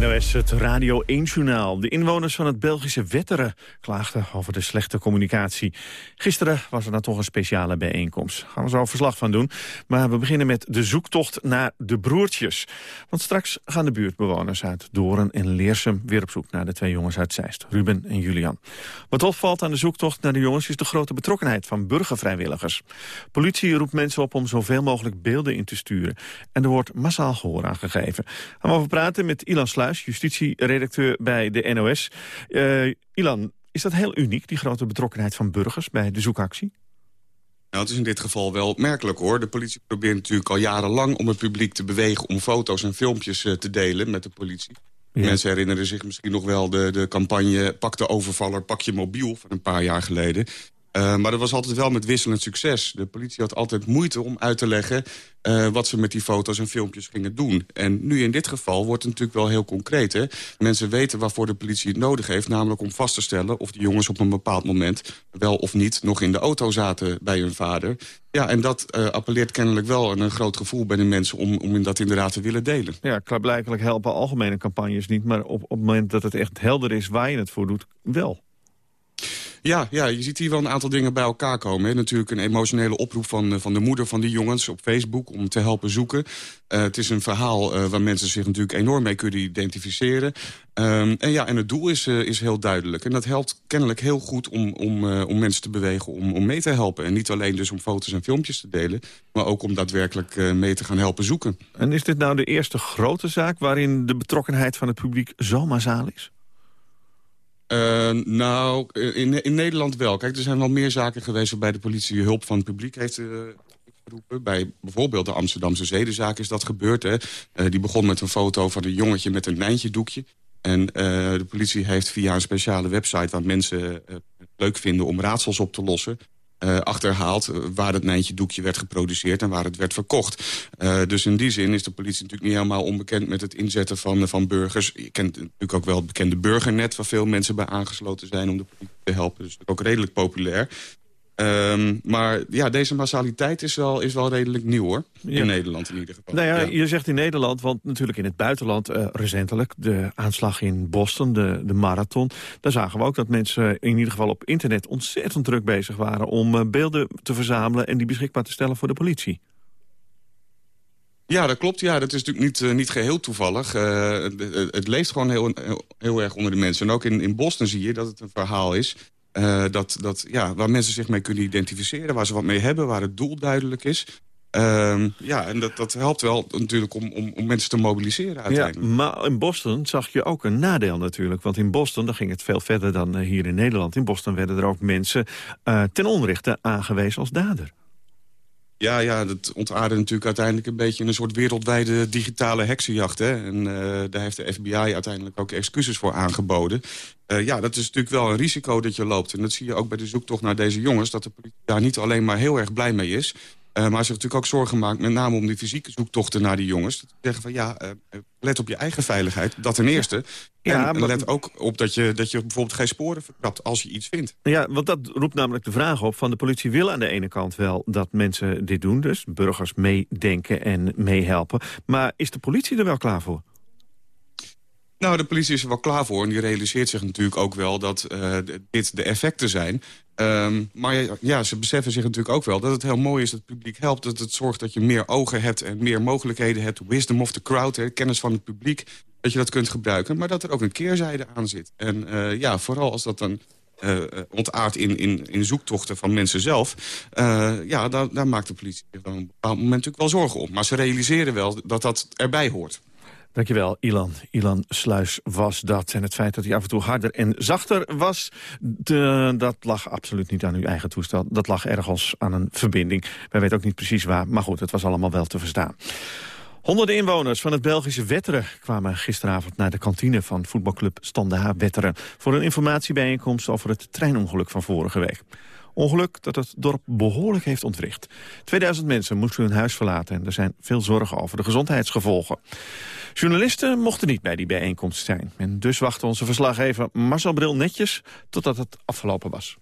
NOS, het Radio 1-journaal. De inwoners van het Belgische Wetteren klaagden over de slechte communicatie. Gisteren was er dan toch een speciale bijeenkomst. Gaan we zo een verslag van doen. Maar we beginnen met de zoektocht naar de broertjes. Want straks gaan de buurtbewoners uit Doorn en Leersum... weer op zoek naar de twee jongens uit Zeist, Ruben en Julian. Wat opvalt aan de zoektocht naar de jongens... is de grote betrokkenheid van burgervrijwilligers. Politie roept mensen op om zoveel mogelijk beelden in te sturen. En er wordt massaal gehoor aan gegeven. Gaan we over praten met Ilan Sluis justitieredacteur bij de NOS. Uh, Ilan, is dat heel uniek, die grote betrokkenheid van burgers bij de zoekactie? Nou, het is in dit geval wel merkelijk hoor. De politie probeert natuurlijk al jarenlang om het publiek te bewegen... om foto's en filmpjes uh, te delen met de politie. Ja. Mensen herinneren zich misschien nog wel de, de campagne... Pak de overvaller, pak je mobiel van een paar jaar geleden. Uh, maar dat was altijd wel met wisselend succes. De politie had altijd moeite om uit te leggen... Uh, wat ze met die foto's en filmpjes gingen doen. En nu in dit geval wordt het natuurlijk wel heel concreet. Hè? Mensen weten waarvoor de politie het nodig heeft... namelijk om vast te stellen of die jongens op een bepaald moment... wel of niet nog in de auto zaten bij hun vader. Ja, en dat uh, appelleert kennelijk wel een, een groot gevoel bij de mensen... om, om dat inderdaad te willen delen. Ja, klaarblijkelijk helpen algemene campagnes niet... maar op, op het moment dat het echt helder is waar je het voor doet, wel. Ja, ja, je ziet hier wel een aantal dingen bij elkaar komen. Hè. Natuurlijk een emotionele oproep van, eh, van de moeder van die jongens op Facebook... om te helpen zoeken. Uh, het is een verhaal uh, waar mensen zich natuurlijk enorm mee kunnen identificeren. Um, en, ja, en het doel is, is heel duidelijk. En dat helpt kennelijk heel goed om, om, om mensen te bewegen om, om mee te helpen. En niet alleen dus om foto's en filmpjes te delen... maar ook om daadwerkelijk mee te gaan helpen zoeken. En is dit nou de eerste grote zaak... waarin de betrokkenheid van het publiek zo massaal is? Uh, nou, in, in Nederland wel. Kijk, er zijn wel meer zaken geweest waarbij de politie hulp van het publiek heeft uh, geroepen. Bij bijvoorbeeld de Amsterdamse zedenzaak is dat gebeurd. Hè. Die begon met een foto van een jongetje met een lijntje doekje. En de politie heeft via een speciale website waar mensen leuk vinden om raadsels op te lossen uh, achterhaald... Eh, waar het Nijntje doekje werd geproduceerd en waar het werd verkocht. Uh, dus in die zin is de politie natuurlijk niet helemaal onbekend... met het inzetten van, van burgers. Je kent natuurlijk ook wel het bekende burgernet... waar veel mensen bij aangesloten zijn om de politie te helpen. Dus ook redelijk populair. Um, maar ja, deze massaliteit is wel, is wel redelijk nieuw hoor. In Nederland in ieder geval. Nou ja, Je zegt in Nederland, want natuurlijk in het buitenland uh, recentelijk... de aanslag in Boston, de, de marathon... daar zagen we ook dat mensen in ieder geval op internet... ontzettend druk bezig waren om uh, beelden te verzamelen... en die beschikbaar te stellen voor de politie. Ja, dat klopt. Ja, dat is natuurlijk niet, uh, niet geheel toevallig. Het, het, leeft gewoon heel, heel, heel, erg onder de mensen. En ook in, in Boston zie je dat het een verhaal is... Uh, dat, dat, ja, waar mensen zich mee kunnen identificeren, waar ze wat mee hebben, waar het doel duidelijk is. Uh, ja, en dat, dat helpt wel natuurlijk om, om, om mensen te mobiliseren uiteindelijk. Ja, maar in Boston zag je ook een nadeel natuurlijk. Want in Boston, dan ging het veel verder dan eh, hier in Nederland. In Boston werden er ook mensen uh, ten onrechte aangewezen als dader. Ja, ja, dat ontaarde natuurlijk uiteindelijk een beetje... een soort wereldwijde digitale heksenjacht. Hè? En uh, daar heeft de FBI uiteindelijk ook excuses voor aangeboden. Uh, ja, dat is natuurlijk wel een risico dat je loopt. En dat zie je ook bij de zoektocht naar deze jongens... dat de politie daar niet alleen maar heel erg blij mee is... Uh, maar zich natuurlijk ook zorgen maakt, met name om die fysieke zoektochten naar die jongens. Te zeggen van ja, uh, let op je eigen veiligheid, dat ten eerste. Ja, en maar... let ook op dat je, dat je bijvoorbeeld geen sporen verkrapt als je iets vindt. Ja, want dat roept namelijk de vraag op van de politie wil aan de ene kant wel dat mensen dit doen. Dus burgers meedenken en meehelpen. Maar is de politie er wel klaar voor? Nou, de politie is er wel klaar voor. En die realiseert zich natuurlijk ook wel dat uh, dit de effecten zijn. Um, maar ja, ze beseffen zich natuurlijk ook wel dat het heel mooi is dat het publiek helpt. Dat het zorgt dat je meer ogen hebt en meer mogelijkheden hebt. Wisdom of the crowd, kennis van het publiek. Dat je dat kunt gebruiken. Maar dat er ook een keerzijde aan zit. En uh, ja, vooral als dat dan uh, in, in, in zoektochten van mensen zelf... Ja, daar, daar maakt de politie zich op een bepaald moment natuurlijk wel zorgen om. Maar ze realiseren wel dat dat erbij hoort. Dankjewel, Ilan. Ilan Sluis was dat. En het feit dat hij af en toe harder en zachter was... De, dat lag absoluut niet aan uw eigen toestel. Dat lag ergens aan een verbinding. Wij weten ook niet precies waar, maar goed, het was allemaal wel te verstaan. Honderden inwoners van het Belgische Wetteren kwamen gisteravond naar de kantine van voetbalclub Standaard Wetteren voor een informatiebijeenkomst over het treinongeluk van vorige week. Ongeluk dat het dorp behoorlijk heeft ontwricht. 2000 mensen moesten hun huis verlaten en er zijn veel zorgen over de gezondheidsgevolgen. Journalisten mochten niet bij die bijeenkomst zijn. En dus wachtte onze verslaggever Marcel Bril netjes totdat het afgelopen was.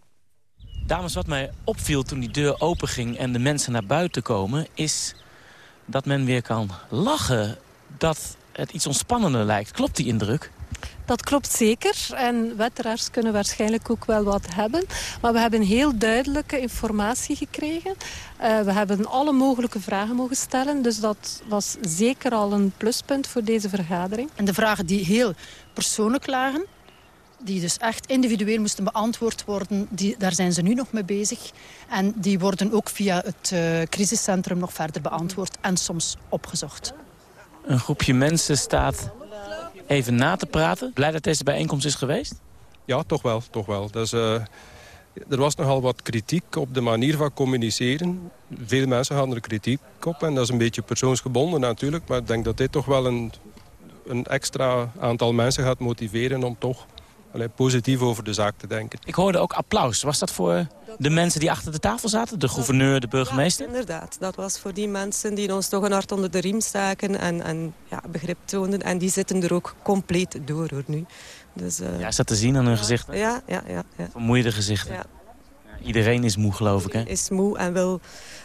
Dames, wat mij opviel toen die deur openging en de mensen naar buiten komen... is dat men weer kan lachen. Dat het iets ontspannender lijkt. Klopt die indruk? Dat klopt zeker. En wetteraars kunnen waarschijnlijk ook wel wat hebben. Maar we hebben heel duidelijke informatie gekregen. Uh, we hebben alle mogelijke vragen mogen stellen. Dus dat was zeker al een pluspunt voor deze vergadering. En de vragen die heel persoonlijk lagen die dus echt individueel moesten beantwoord worden, die, daar zijn ze nu nog mee bezig. En die worden ook via het uh, crisiscentrum nog verder beantwoord en soms opgezocht. Een groepje mensen staat even na te praten. Blij dat deze bijeenkomst is geweest? Ja, toch wel. Toch wel. Dus, er was nogal wat kritiek op de manier van communiceren. Veel mensen hadden er kritiek op en dat is een beetje persoonsgebonden natuurlijk. Maar ik denk dat dit toch wel een, een extra aantal mensen gaat motiveren om toch allee, positief over de zaak te denken. Ik hoorde ook applaus. Was dat voor de mensen die achter de tafel zaten? De gouverneur, de burgemeester? Ja, inderdaad. Dat was voor die mensen die ons toch een hart onder de riem staken en, en ja, begrip toonden. En die zitten er ook compleet door hoor, nu. Dus, uh... Ja, is dat te zien aan hun gezichten? Ja, ja, ja. ja. Vermoeide gezichten. Iedereen is moe, geloof ik, hè? Is moe en wil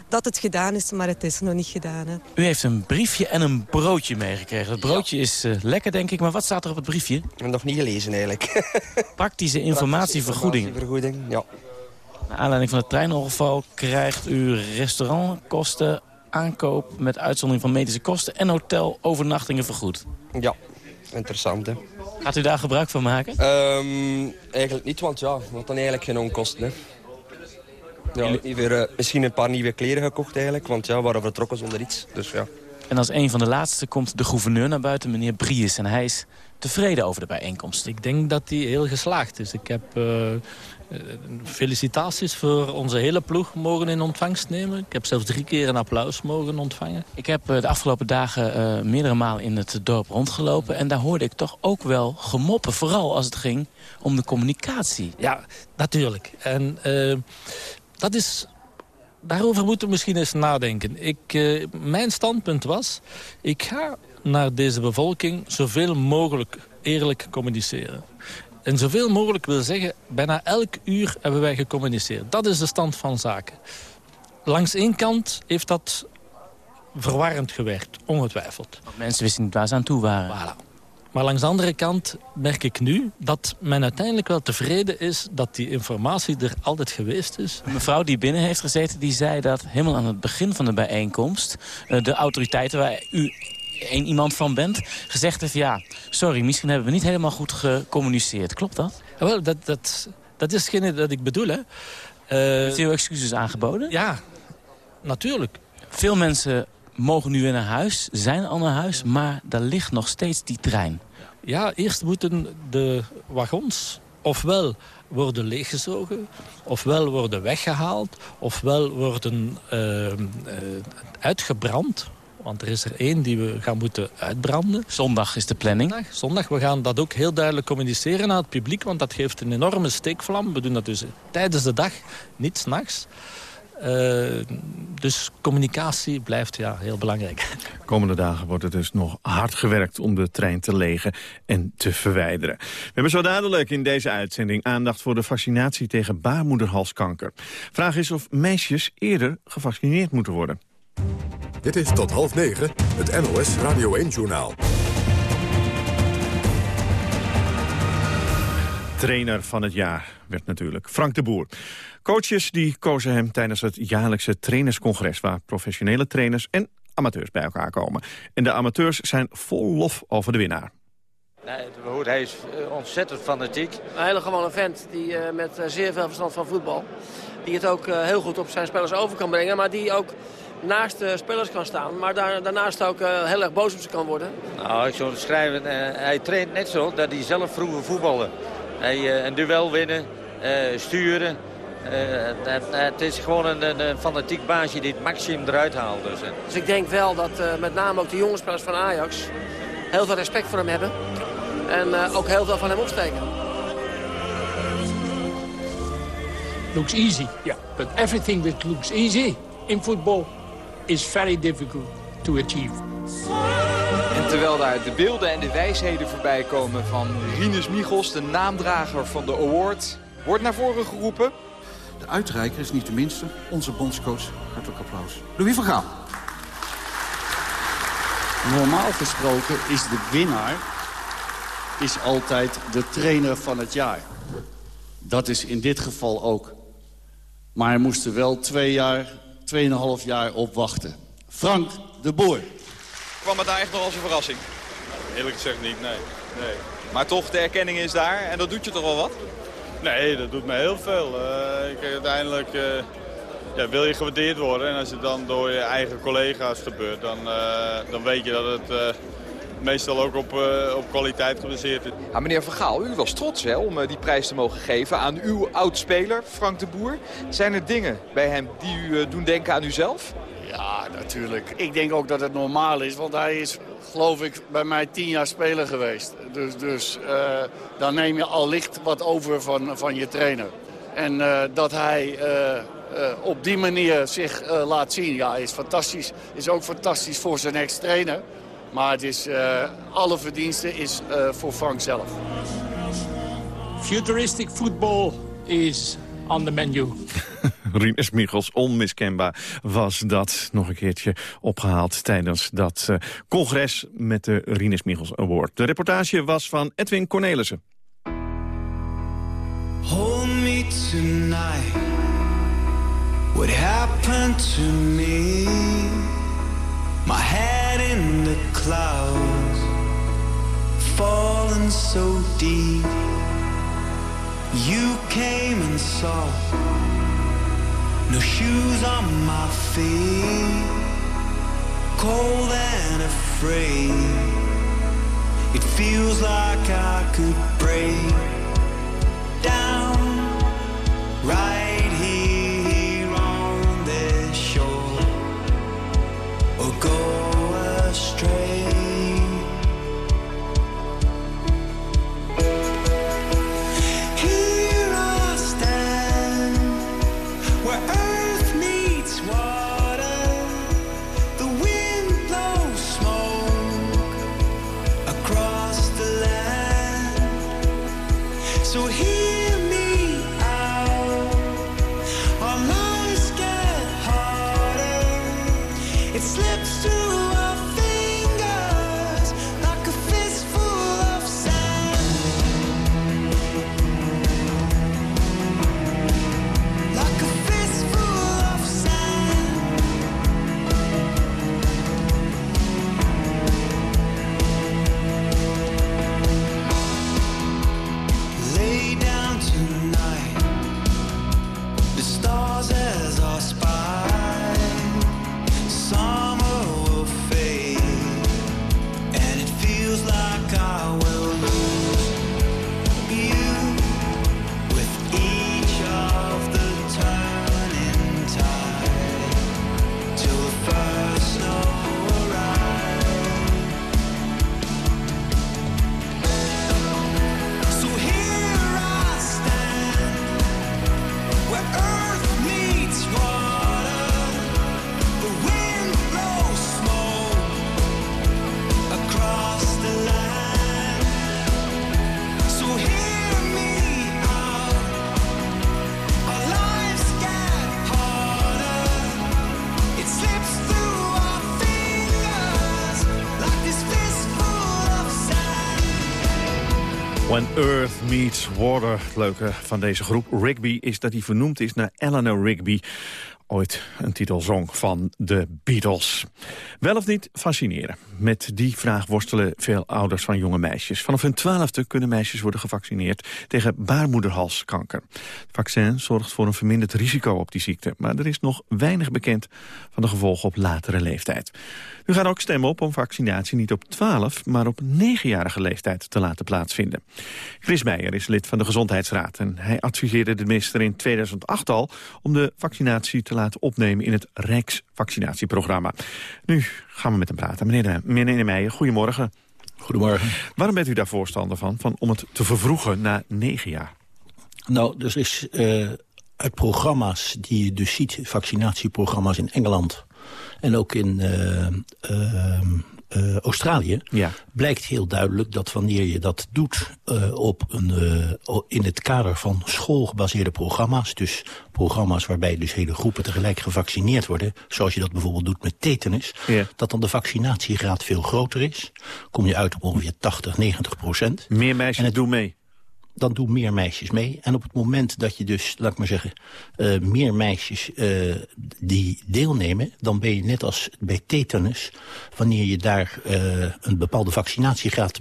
dat het gedaan is, maar het is nog niet gedaan. Hè. U heeft een briefje en een broodje meegekregen. Het broodje is uh, lekker, denk ik, maar wat staat er op het briefje? Ik heb nog niet gelezen, eigenlijk. Praktische informatievergoeding. Informatievergoeding, ja. Naar aanleiding van het treinongeval krijgt u restaurantkosten, aankoop met uitzondering van medische kosten en hotelovernachtingen vergoed. Ja, interessant, hè. Gaat u daar gebruik van maken? Um, eigenlijk niet, want ja, wat dan eigenlijk geen onkosten, hè. Ja, weer, uh, misschien een paar nieuwe kleren gekocht eigenlijk, want ja, we waren vertrokken zonder iets. Dus ja. En als een van de laatste komt de gouverneur naar buiten, meneer Bries. En hij is tevreden over de bijeenkomst. Ik denk dat hij heel geslaagd is. Ik heb uh, felicitaties voor onze hele ploeg mogen in ontvangst nemen. Ik heb zelfs drie keer een applaus mogen ontvangen. Ik heb de afgelopen dagen uh, meerdere malen in het dorp rondgelopen. En daar hoorde ik toch ook wel gemoppen. Vooral als het ging om de communicatie. Ja, natuurlijk. En dat is... Daarover moeten we misschien eens nadenken. Ik, uh, mijn standpunt was, ik ga naar deze bevolking zoveel mogelijk eerlijk communiceren. En zoveel mogelijk wil zeggen, bijna elk uur hebben wij gecommuniceerd. Dat is de stand van zaken. Langs één kant heeft dat verwarrend gewerkt, ongetwijfeld. Want mensen wisten niet waar ze aan toe waren. Voilà. Maar langs de andere kant merk ik nu dat men uiteindelijk wel tevreden is... dat die informatie er altijd geweest is. Een mevrouw die binnen heeft gezeten, die zei dat helemaal aan het begin van de bijeenkomst... Eh, de autoriteiten waar u één iemand van bent, gezegd heeft... ja, sorry, misschien hebben we niet helemaal goed gecommuniceerd. Klopt dat? Ja, wel, dat, dat, dat is hetgene dat ik bedoel, hè. Uh, Heeft u uw excuses aangeboden? Ja, natuurlijk. Veel mensen mogen nu weer naar huis, zijn al naar huis, maar daar ligt nog steeds die trein. Ja, eerst moeten de wagons ofwel worden leeggezogen, ofwel worden weggehaald, ofwel worden uh, uh, uitgebrand. Want er is er één die we gaan moeten uitbranden. Zondag is de planning. Zondag, zondag. We gaan dat ook heel duidelijk communiceren aan het publiek. Want dat geeft een enorme steekvlam. We doen dat dus tijdens de dag, niet s'nachts. Uh, dus communicatie blijft ja, heel belangrijk. Komende dagen wordt het dus nog hard gewerkt om de trein te legen en te verwijderen. We hebben zo dadelijk in deze uitzending aandacht voor de vaccinatie tegen baarmoederhalskanker. Vraag is of meisjes eerder gevaccineerd moeten worden. Dit is tot half negen, het NOS Radio 1-journaal. Trainer van het jaar werd natuurlijk Frank de Boer. Coaches die kozen hem tijdens het jaarlijkse trainerscongres... waar professionele trainers en amateurs bij elkaar komen. En de amateurs zijn vol lof over de winnaar. Nee, hij is eh, ontzettend fanatiek. Een hele gewone vent die uh, met uh, zeer veel verstand van voetbal... die het ook uh, heel goed op zijn spelers over kan brengen... maar die ook naast de spelers kan staan, maar daar, daarnaast ook heel erg boos op ze kan worden. Nou, ik zou het schrijven, hij traint net zo dat hij zelf vroeger voetbalde. Hij, een duel winnen, sturen, uh, het is gewoon een, een, fanatiek baasje die het maximum eruit haalt. Dus, dus ik denk wel dat uh, met name ook de jonge spelers van Ajax heel veel respect voor hem hebben. En uh, ook heel veel van hem opsteken. Looks easy, yeah. But everything that looks easy in football is very difficult to achieve. En terwijl daar de beelden en de wijsheden voorbij komen van Rinus Michels, de naamdrager van de award, wordt naar voren geroepen de uitreiker is niet de minste, onze bondscoach. Hartelijk applaus. Louis van Gaal. Normaal gesproken is de winnaar is altijd de trainer van het jaar. Dat is in dit geval ook. Maar hij moest er wel twee jaar, tweeënhalf jaar op wachten. Frank de Boer. Kwam het daar echt nog als een verrassing? Eerlijk gezegd niet, nee. nee. Maar toch, de erkenning is daar en dat doet je toch wel wat? Nee, dat doet me heel veel. Uh, kijk, uiteindelijk uh, ja, wil je gewaardeerd worden. En als het dan door je eigen collega's gebeurt, dan, uh, dan weet je dat het meestal ook op, op kwaliteit gebaseerd is. Ja, meneer Vergaal, u was trots hè, om die prijs te mogen geven aan uw oud-speler, Frank de Boer. Zijn er dingen bij hem die u doen denken aan uzelf? Ja, natuurlijk. Ik denk ook dat het normaal is, want hij is geloof ik, bij mij tien jaar speler geweest. Dus, dus uh, dan neem je al licht wat over van, van je trainer. En uh, dat hij uh, op die manier zich laat zien, ja, is fantastisch. Is ook fantastisch voor zijn ex-trainer. Maar het is, alle verdiensten is voor Frank zelf. Futuristic football is on the menu. Rinus Michels, onmiskenbaar was dat nog een keertje opgehaald tijdens dat uh, congres met de Rinus Michels Award. De reportage was van Edwin Cornelissen. Hold me tonight. What happened to me? My head in the clouds. Falling so deep. You came and saw No shoes on my feet. Cold and afraid. It feels like I could break Down right Het leuke van deze groep Rigby is dat hij vernoemd is naar Eleanor Rigby ooit een titelzong van de Beatles. Wel of niet fascineren? Met die vraag worstelen veel ouders van jonge meisjes. Vanaf hun twaalfde kunnen meisjes worden gevaccineerd tegen baarmoederhalskanker. Het vaccin zorgt voor een verminderd risico op die ziekte. Maar er is nog weinig bekend van de gevolgen op latere leeftijd. U gaat ook stemmen op om vaccinatie niet op 12, maar op 9-jarige leeftijd te laten plaatsvinden. Chris Meijer is lid van de Gezondheidsraad en hij adviseerde de minister in 2008 al om de vaccinatie te laten opnemen in het Rijksvaccinatieprogramma. Nu gaan we met hem praten. Meneer, meneer Meijer, goedemorgen. Goedemorgen. Waarom bent u daar voorstander van, van om het te vervroegen na negen jaar? Nou, er is uh, uit programma's die je dus ziet, vaccinatieprogramma's in Engeland en ook in uh, uh, uh, Australië... Ja. blijkt heel duidelijk dat wanneer je dat doet uh, op een, uh, in het kader van schoolgebaseerde programma's... dus programma's waarbij dus hele groepen tegelijk gevaccineerd worden... zoals je dat bijvoorbeeld doet met tetanus... Ja. dat dan de vaccinatiegraad veel groter is. Kom je uit op ongeveer 80, 90 procent. Meer meisjes doen mee dan doen meer meisjes mee. En op het moment dat je dus, laat ik maar zeggen, uh, meer meisjes uh, die deelnemen... dan ben je net als bij tetanus, wanneer je daar uh, een bepaalde vaccinatiegraad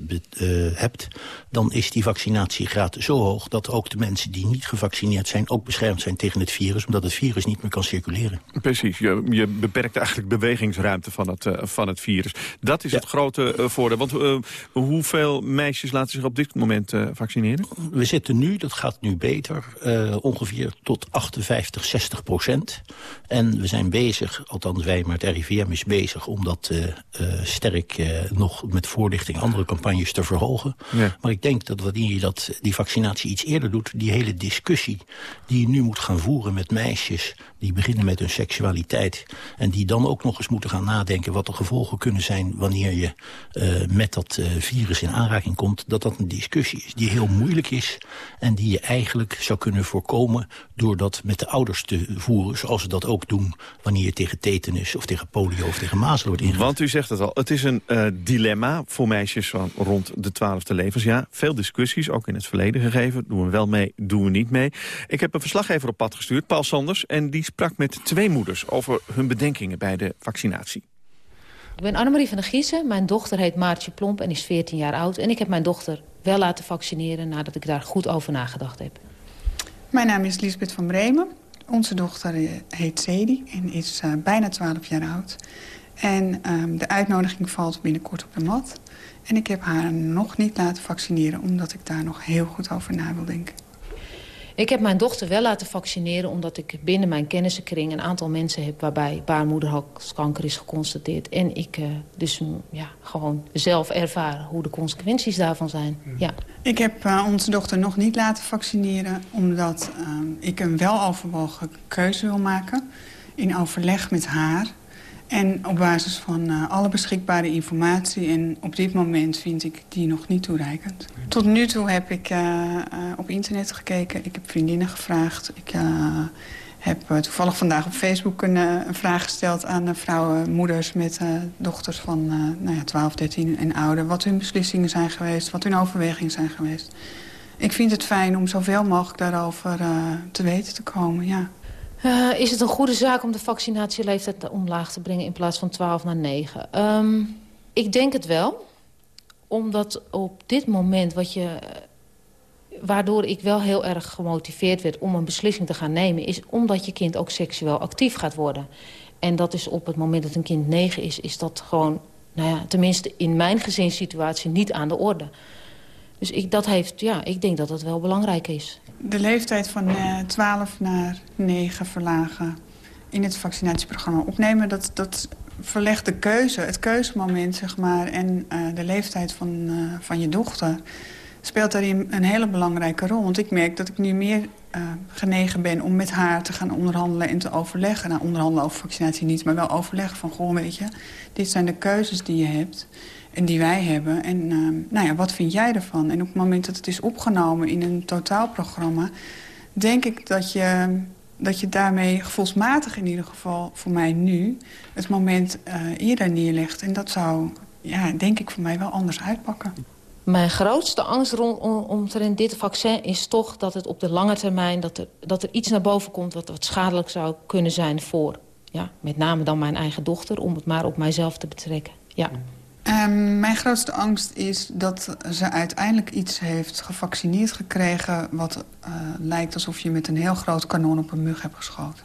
hebt... dan is die vaccinatiegraad zo hoog dat ook de mensen die niet gevaccineerd zijn... ook beschermd zijn tegen het virus, omdat het virus niet meer kan circuleren. Precies, je, je beperkt eigenlijk bewegingsruimte van het, van het virus. Dat is ja. het grote voordeel. Want hoeveel meisjes laten zich op dit moment vaccineren? We zitten nu, dat gaat nu beter, uh, ongeveer tot 58, 60 procent. En we zijn bezig, althans wij, maar het RIVM is bezig... om dat uh, uh, sterk nog met voorlichting andere campagnes te verhogen. Ja. Maar ik denk dat wanneer je dat, die vaccinatie iets eerder doet... die hele discussie die je nu moet gaan voeren met meisjes... die beginnen met hun seksualiteit... en die dan ook nog eens moeten gaan nadenken... wat de gevolgen kunnen zijn wanneer je met dat virus in aanraking komt... dat dat een discussie is die heel moeilijk is... en die je eigenlijk zou kunnen voorkomen door dat met de ouders te voeren... zoals ze dat ook doen wanneer je tegen tetanus of tegen polio of tegen mazelen wordt ingezet. Want u zegt het al, het is een uh, dilemma voor meisjes van rond de twaalfde levensjaar. Veel discussies, ook in het verleden gegeven. Doen we wel mee, doen we niet mee. Ik heb een verslaggever op pad gestuurd, Paul Sanders... en die sprak met twee moeders over hun bedenkingen bij de vaccinatie. Ik ben Annemarie van der Giezen. Mijn dochter heet Maartje Plomp en is 14 jaar oud. En ik heb mijn dochter wel laten vaccineren nadat ik daar goed over nagedacht heb. Mijn naam is Lisbeth van Bremen. Onze dochter eh, heet Zedi en is uh, bijna 12 jaar oud. En um, de uitnodiging valt binnenkort op de mat. En ik heb haar nog niet laten vaccineren... omdat ik daar nog heel goed over na wil denken. Ik heb mijn dochter wel laten vaccineren... omdat ik binnen mijn kennissenkring een aantal mensen heb... waarbij baarmoederhalskanker is geconstateerd. En ik uh, dus mm, ja, gewoon zelf ervaren hoe de consequenties daarvan zijn. Mhm. Ja. Ik heb uh, onze dochter nog niet laten vaccineren... omdat uh, ik een weloverwogen keuze wil maken... in overleg met haar... En op basis van uh, alle beschikbare informatie. En op dit moment vind ik die nog niet toereikend. Tot nu toe heb ik uh, uh, op internet gekeken. Ik heb vriendinnen gevraagd. Ik heb toevallig vandaag op Facebook een, een vraag gesteld aan vrouwen, moeders met dochters van nou ja, 12, 13 en ouder. Wat hun beslissingen zijn geweest, wat hun overwegingen zijn geweest. Ik vind het fijn om zoveel mogelijk daarover te weten te komen, ja. Uh, is het een goede zaak om de vaccinatieleeftijd omlaag te brengen... in plaats van 12 naar 9? Um, ik denk het wel. Omdat op dit moment wat je... Waardoor ik wel heel erg gemotiveerd werd om een beslissing te gaan nemen... is omdat je kind ook seksueel actief gaat worden. En dat is op het moment dat een kind 9 is... is dat gewoon, nou ja, tenminste in mijn gezinssituatie niet aan de orde. Dus ik, dat heeft, ja, ik denk dat dat wel belangrijk is. De leeftijd van uh, 12 naar 9 verlagen in het vaccinatieprogramma opnemen... dat, dat verlegt de keuze, het keuzemoment zeg maar, en uh, de leeftijd van, uh, van je dochter... speelt daarin een hele belangrijke rol. Want ik merk dat ik nu meer uh, genegen ben om met haar te gaan onderhandelen en te overleggen. Nou, onderhandelen over vaccinatie niet, maar wel overleggen van... goh, weet je, dit zijn de keuzes die je hebt en die wij hebben. En uh, nou ja, wat vind jij ervan? En op het moment dat het is opgenomen in een totaalprogramma... denk ik dat je, dat je daarmee gevoelsmatig in ieder geval voor mij nu... het moment uh, eerder neerlegt. En dat zou, ja, denk ik, voor mij wel anders uitpakken. Mijn grootste angst omtrent dit vaccin is toch dat het op de lange termijn... dat er, dat er iets naar boven komt wat, wat schadelijk zou kunnen zijn voor... Ja, met name dan mijn eigen dochter, om het maar op mijzelf te betrekken. Ja. Um, mijn grootste angst is dat ze uiteindelijk iets heeft gevaccineerd gekregen... wat uh, lijkt alsof je met een heel groot kanon op een mug hebt geschoten.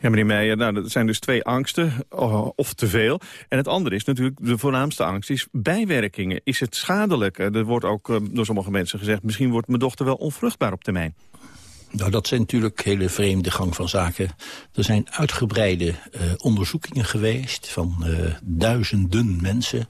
Ja, meneer Meijer, nou, dat zijn dus twee angsten, uh, of te veel. En het andere is natuurlijk, de voornaamste angst is bijwerkingen. Is het schadelijk? Er wordt ook door sommige mensen gezegd... misschien wordt mijn dochter wel onvruchtbaar op termijn. Nou, dat zijn natuurlijk hele vreemde gang van zaken. Er zijn uitgebreide uh, onderzoekingen geweest van uh, duizenden mensen.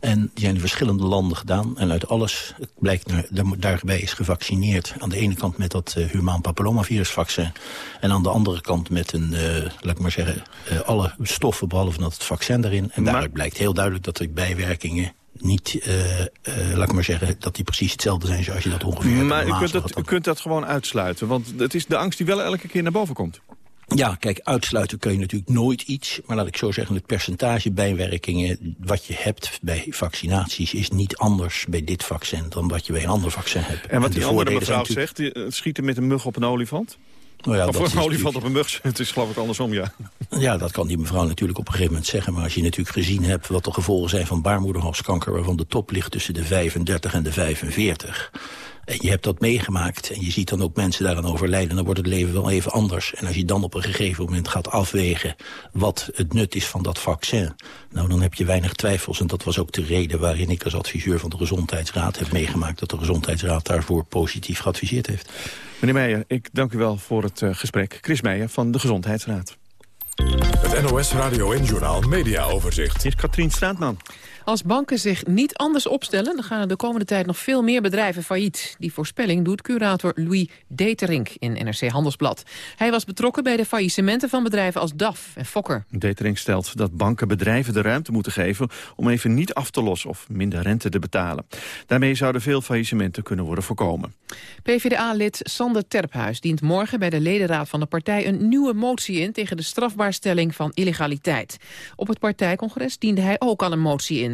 En die zijn in verschillende landen gedaan. En uit alles, blijkt, naar, daarbij is gevaccineerd. Aan de ene kant met dat uh, humaan papillomavirusvaccin. En aan de andere kant met een, laat ik maar zeggen, alle stoffen behalve dat het vaccin daarin. En daaruit blijkt heel duidelijk dat er bijwerkingen niet, uh, uh, laat ik maar zeggen, dat die precies hetzelfde zijn zoals je dat ongeveer Maar u kunt dat, u kunt dat gewoon uitsluiten, want het is de angst die wel elke keer naar boven komt. Ja, kijk, uitsluiten kun je natuurlijk nooit iets. Maar laat ik zo zeggen, het percentage bijwerkingen wat je hebt bij vaccinaties... is niet anders bij dit vaccin dan wat je bij een ander vaccin hebt. En wat en die andere mevrouw natuurlijk... zegt, schieten met een mug op een olifant? Nou ja, of voor een olifant op een mug, het is geloof ik andersom, ja. Ja, dat kan die mevrouw natuurlijk op een gegeven moment zeggen. Maar als je natuurlijk gezien hebt wat de gevolgen zijn van baarmoederhalskanker... waarvan de top ligt tussen de 35 en de 45... En je hebt dat meegemaakt en je ziet dan ook mensen daaraan overlijden... dan wordt het leven wel even anders. En als je dan op een gegeven moment gaat afwegen... wat het nut is van dat vaccin... nou, dan heb je weinig twijfels. En dat was ook de reden waarin ik als adviseur van de Gezondheidsraad heb meegemaakt... dat de Gezondheidsraad daarvoor positief geadviseerd heeft. Meneer Meijer, ik dank u wel voor het uh, gesprek. Chris Meijer van de Gezondheidsraad. Het NOS Radio en Journal Media Overzicht. Hier is Katrien Straatman. Als banken zich niet anders opstellen... dan gaan er de komende tijd nog veel meer bedrijven failliet. Die voorspelling doet curator Louis Deterink in NRC Handelsblad. Hij was betrokken bij de faillissementen van bedrijven als DAF en Fokker. Deterink stelt dat banken bedrijven de ruimte moeten geven... om even niet af te lossen of minder rente te betalen. Daarmee zouden veel faillissementen kunnen worden voorkomen. PvdA-lid Sander Terphuis dient morgen bij de ledenraad van de partij... een nieuwe motie in tegen de strafbaarstelling van illegaliteit. Op het partijcongres diende hij ook al een motie in.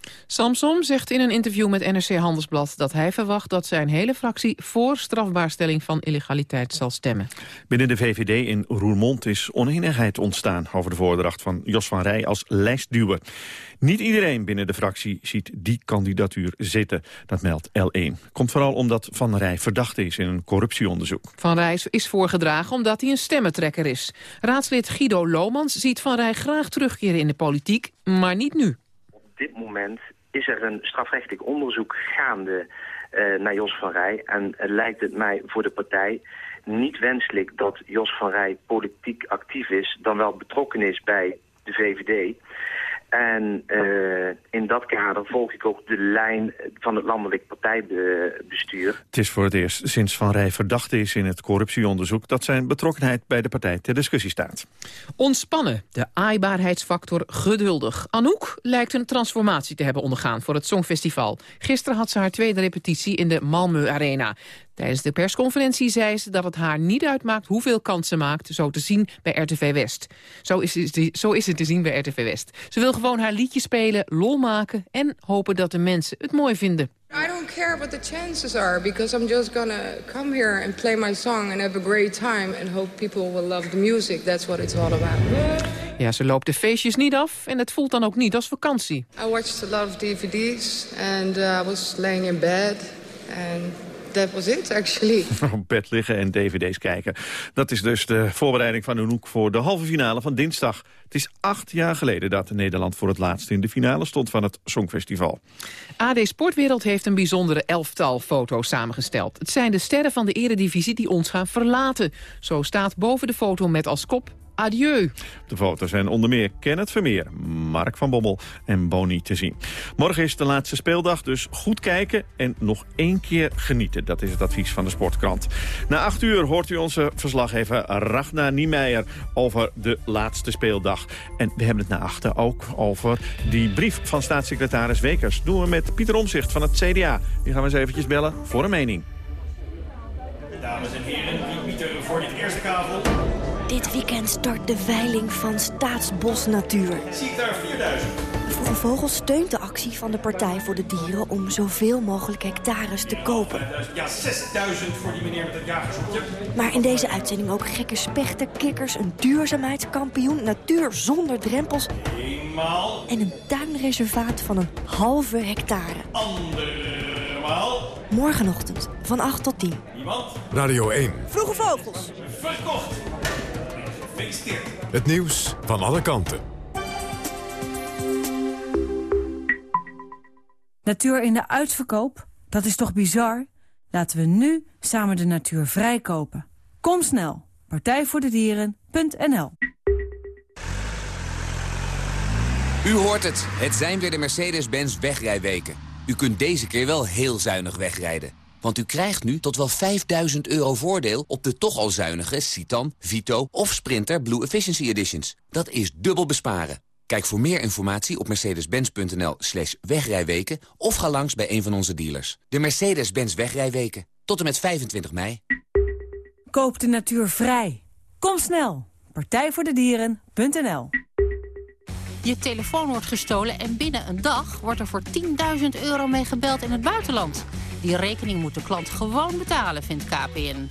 werd met grote meerderheid aangenomen. Maar partijleider Samson wil die niet uitvoeren. In het televisieprogramma Pauw en Witteman zei Terphuis... dat zijn nieuwe motie tweeledig zal zijn. Het huidige wetsvoorstel wordt behoorlijk uitgekleed. Blijft vrijwel niets van over. Ik criminaliseren van vreemdelingen, dat verdwijnt in de optiek van mijn motie. Dat is punt 1, allerbelangrijkste natuurlijk. Maar net zo belangrijk is dat gegeven... en dat was dat asielbeleid in Nederland maar eens humaner wordt. En dat de menselijke maat maar eens weer terugkomt. Samsom zegt in een interview met NRC Handelsblad dat hij verwacht dat zijn hele fractie voor strafbaarstelling van illegaliteit zal stemmen. Binnen de VVD in Roermond is oneenigheid ontstaan over de voordracht van Jos van Rij als lijstduwer. Niet iedereen binnen de fractie ziet die kandidatuur zitten, dat meldt L1. Komt vooral omdat Van Rij verdacht is in een corruptieonderzoek. Van Rij is voorgedragen omdat hij een stemmentrekker is. Raadslid Guido Lomans ziet Van Rij graag terugkeren in de politiek, maar niet nu dit moment is er een strafrechtelijk onderzoek gaande uh, naar Jos van Rij. En uh, lijkt het mij voor de partij niet wenselijk dat Jos van Rij politiek actief is... dan wel betrokken is bij de VVD. En uh, in dat kader volg ik ook de lijn van het landelijk partijbestuur. Het is voor het eerst sinds Van Rij verdacht is in het corruptieonderzoek... dat zijn betrokkenheid bij de partij ter discussie staat. Ontspannen, de aaibaarheidsfactor geduldig. Anouk lijkt een transformatie te hebben ondergaan voor het Songfestival. Gisteren had ze haar tweede repetitie in de Malmö Arena. Tijdens de persconferentie zei ze dat het haar niet uitmaakt hoeveel kans ze maakt, zo te zien bij RTV West. Zo is, het, zo is het te zien bij RTV West. Ze wil gewoon haar liedje spelen, lol maken en hopen dat de mensen het mooi vinden. I don't care what the chances are because I'm just gonna come here and play my song and have a great time and hope people will love the music. That's what it's all about. Ja, ze loopt de feestjes niet af en het voelt dan ook niet als vakantie. I watched a lot of DVD's and uh, I was laying in bed and that was it, actually. Op bed liggen en dvd's kijken. Dat is dus de voorbereiding van Anouk voor de halve finale van dinsdag. Het is acht jaar geleden dat Nederland voor het laatst in de finale stond van het Songfestival. AD Sportwereld heeft een bijzondere elftal foto's samengesteld. Het zijn de sterren van de eredivisie die ons gaan verlaten. Zo staat boven de foto met als kop adieu. Op de foto's zijn onder meer Kenneth Vermeer, Mark van Bommel en Boni te zien. Morgen is de laatste speeldag, dus goed kijken en nog één keer genieten. Dat is het advies van de Sportkrant. Na acht uur hoort u onze verslaggever Ragnar Niemeyer over de laatste speeldag. En we hebben het na achter ook over die brief van staatssecretaris Wekers. Doen we met Pieter Omzicht van het CDA. Die gaan we eens eventjes bellen voor een mening. Dames en heren, Pieter voor dit eerste kavel. Dit weekend start de veiling van Staatsbos Natuur. Zie ik daar 4000. Vroege Vogel steunt de actie van de Partij voor de Dieren... om zoveel mogelijk hectares te kopen. Ja, 6000 voor die meneer met het jagershoedje. Maar in deze uitzending ook gekke spechten, kikkers... een duurzaamheidskampioen, natuur zonder drempels... Eenmaal. En een tuinreservaat van een halve hectare. Andermaal. Morgenochtend van 8 tot 10. Niemand? Radio 1. Vroege Vogels. Verkocht. Gefeliciteerd. Het nieuws van alle kanten. Natuur in de uitverkoop? Dat is toch bizar? Laten we nu samen de natuur vrijkopen. Kom snel. Partijvoordedieren.nl U hoort het. Het zijn weer de Mercedes-Benz wegrijweken. U kunt deze keer wel heel zuinig wegrijden. Want u krijgt nu tot wel 5000 euro voordeel op de toch al zuinige Citan, Vito of Sprinter Blue Efficiency Editions. Dat is dubbel besparen. Kijk voor meer informatie op mercedes-benz.nl slash wegrijweken... of ga langs bij een van onze dealers. De Mercedes-Benz wegrijweken. Tot en met 25 mei. Koop de natuur vrij. Kom snel. Partijvoordedieren.nl Je telefoon wordt gestolen en binnen een dag wordt er voor 10.000 euro mee gebeld in het buitenland. Die rekening moet de klant gewoon betalen, vindt KPN.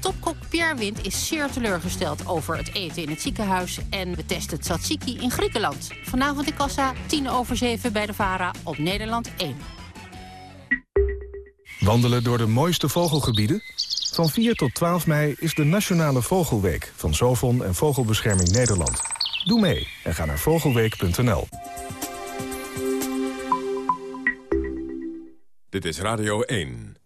Topkok Pierre Wind is zeer teleurgesteld over het eten in het ziekenhuis... en testen tzatziki in Griekenland. Vanavond in Kassa, 10 over 7 bij de VARA op Nederland 1. Wandelen door de mooiste vogelgebieden? Van 4 tot 12 mei is de Nationale Vogelweek van Zovon en Vogelbescherming Nederland. Doe mee en ga naar vogelweek.nl. Dit is Radio 1.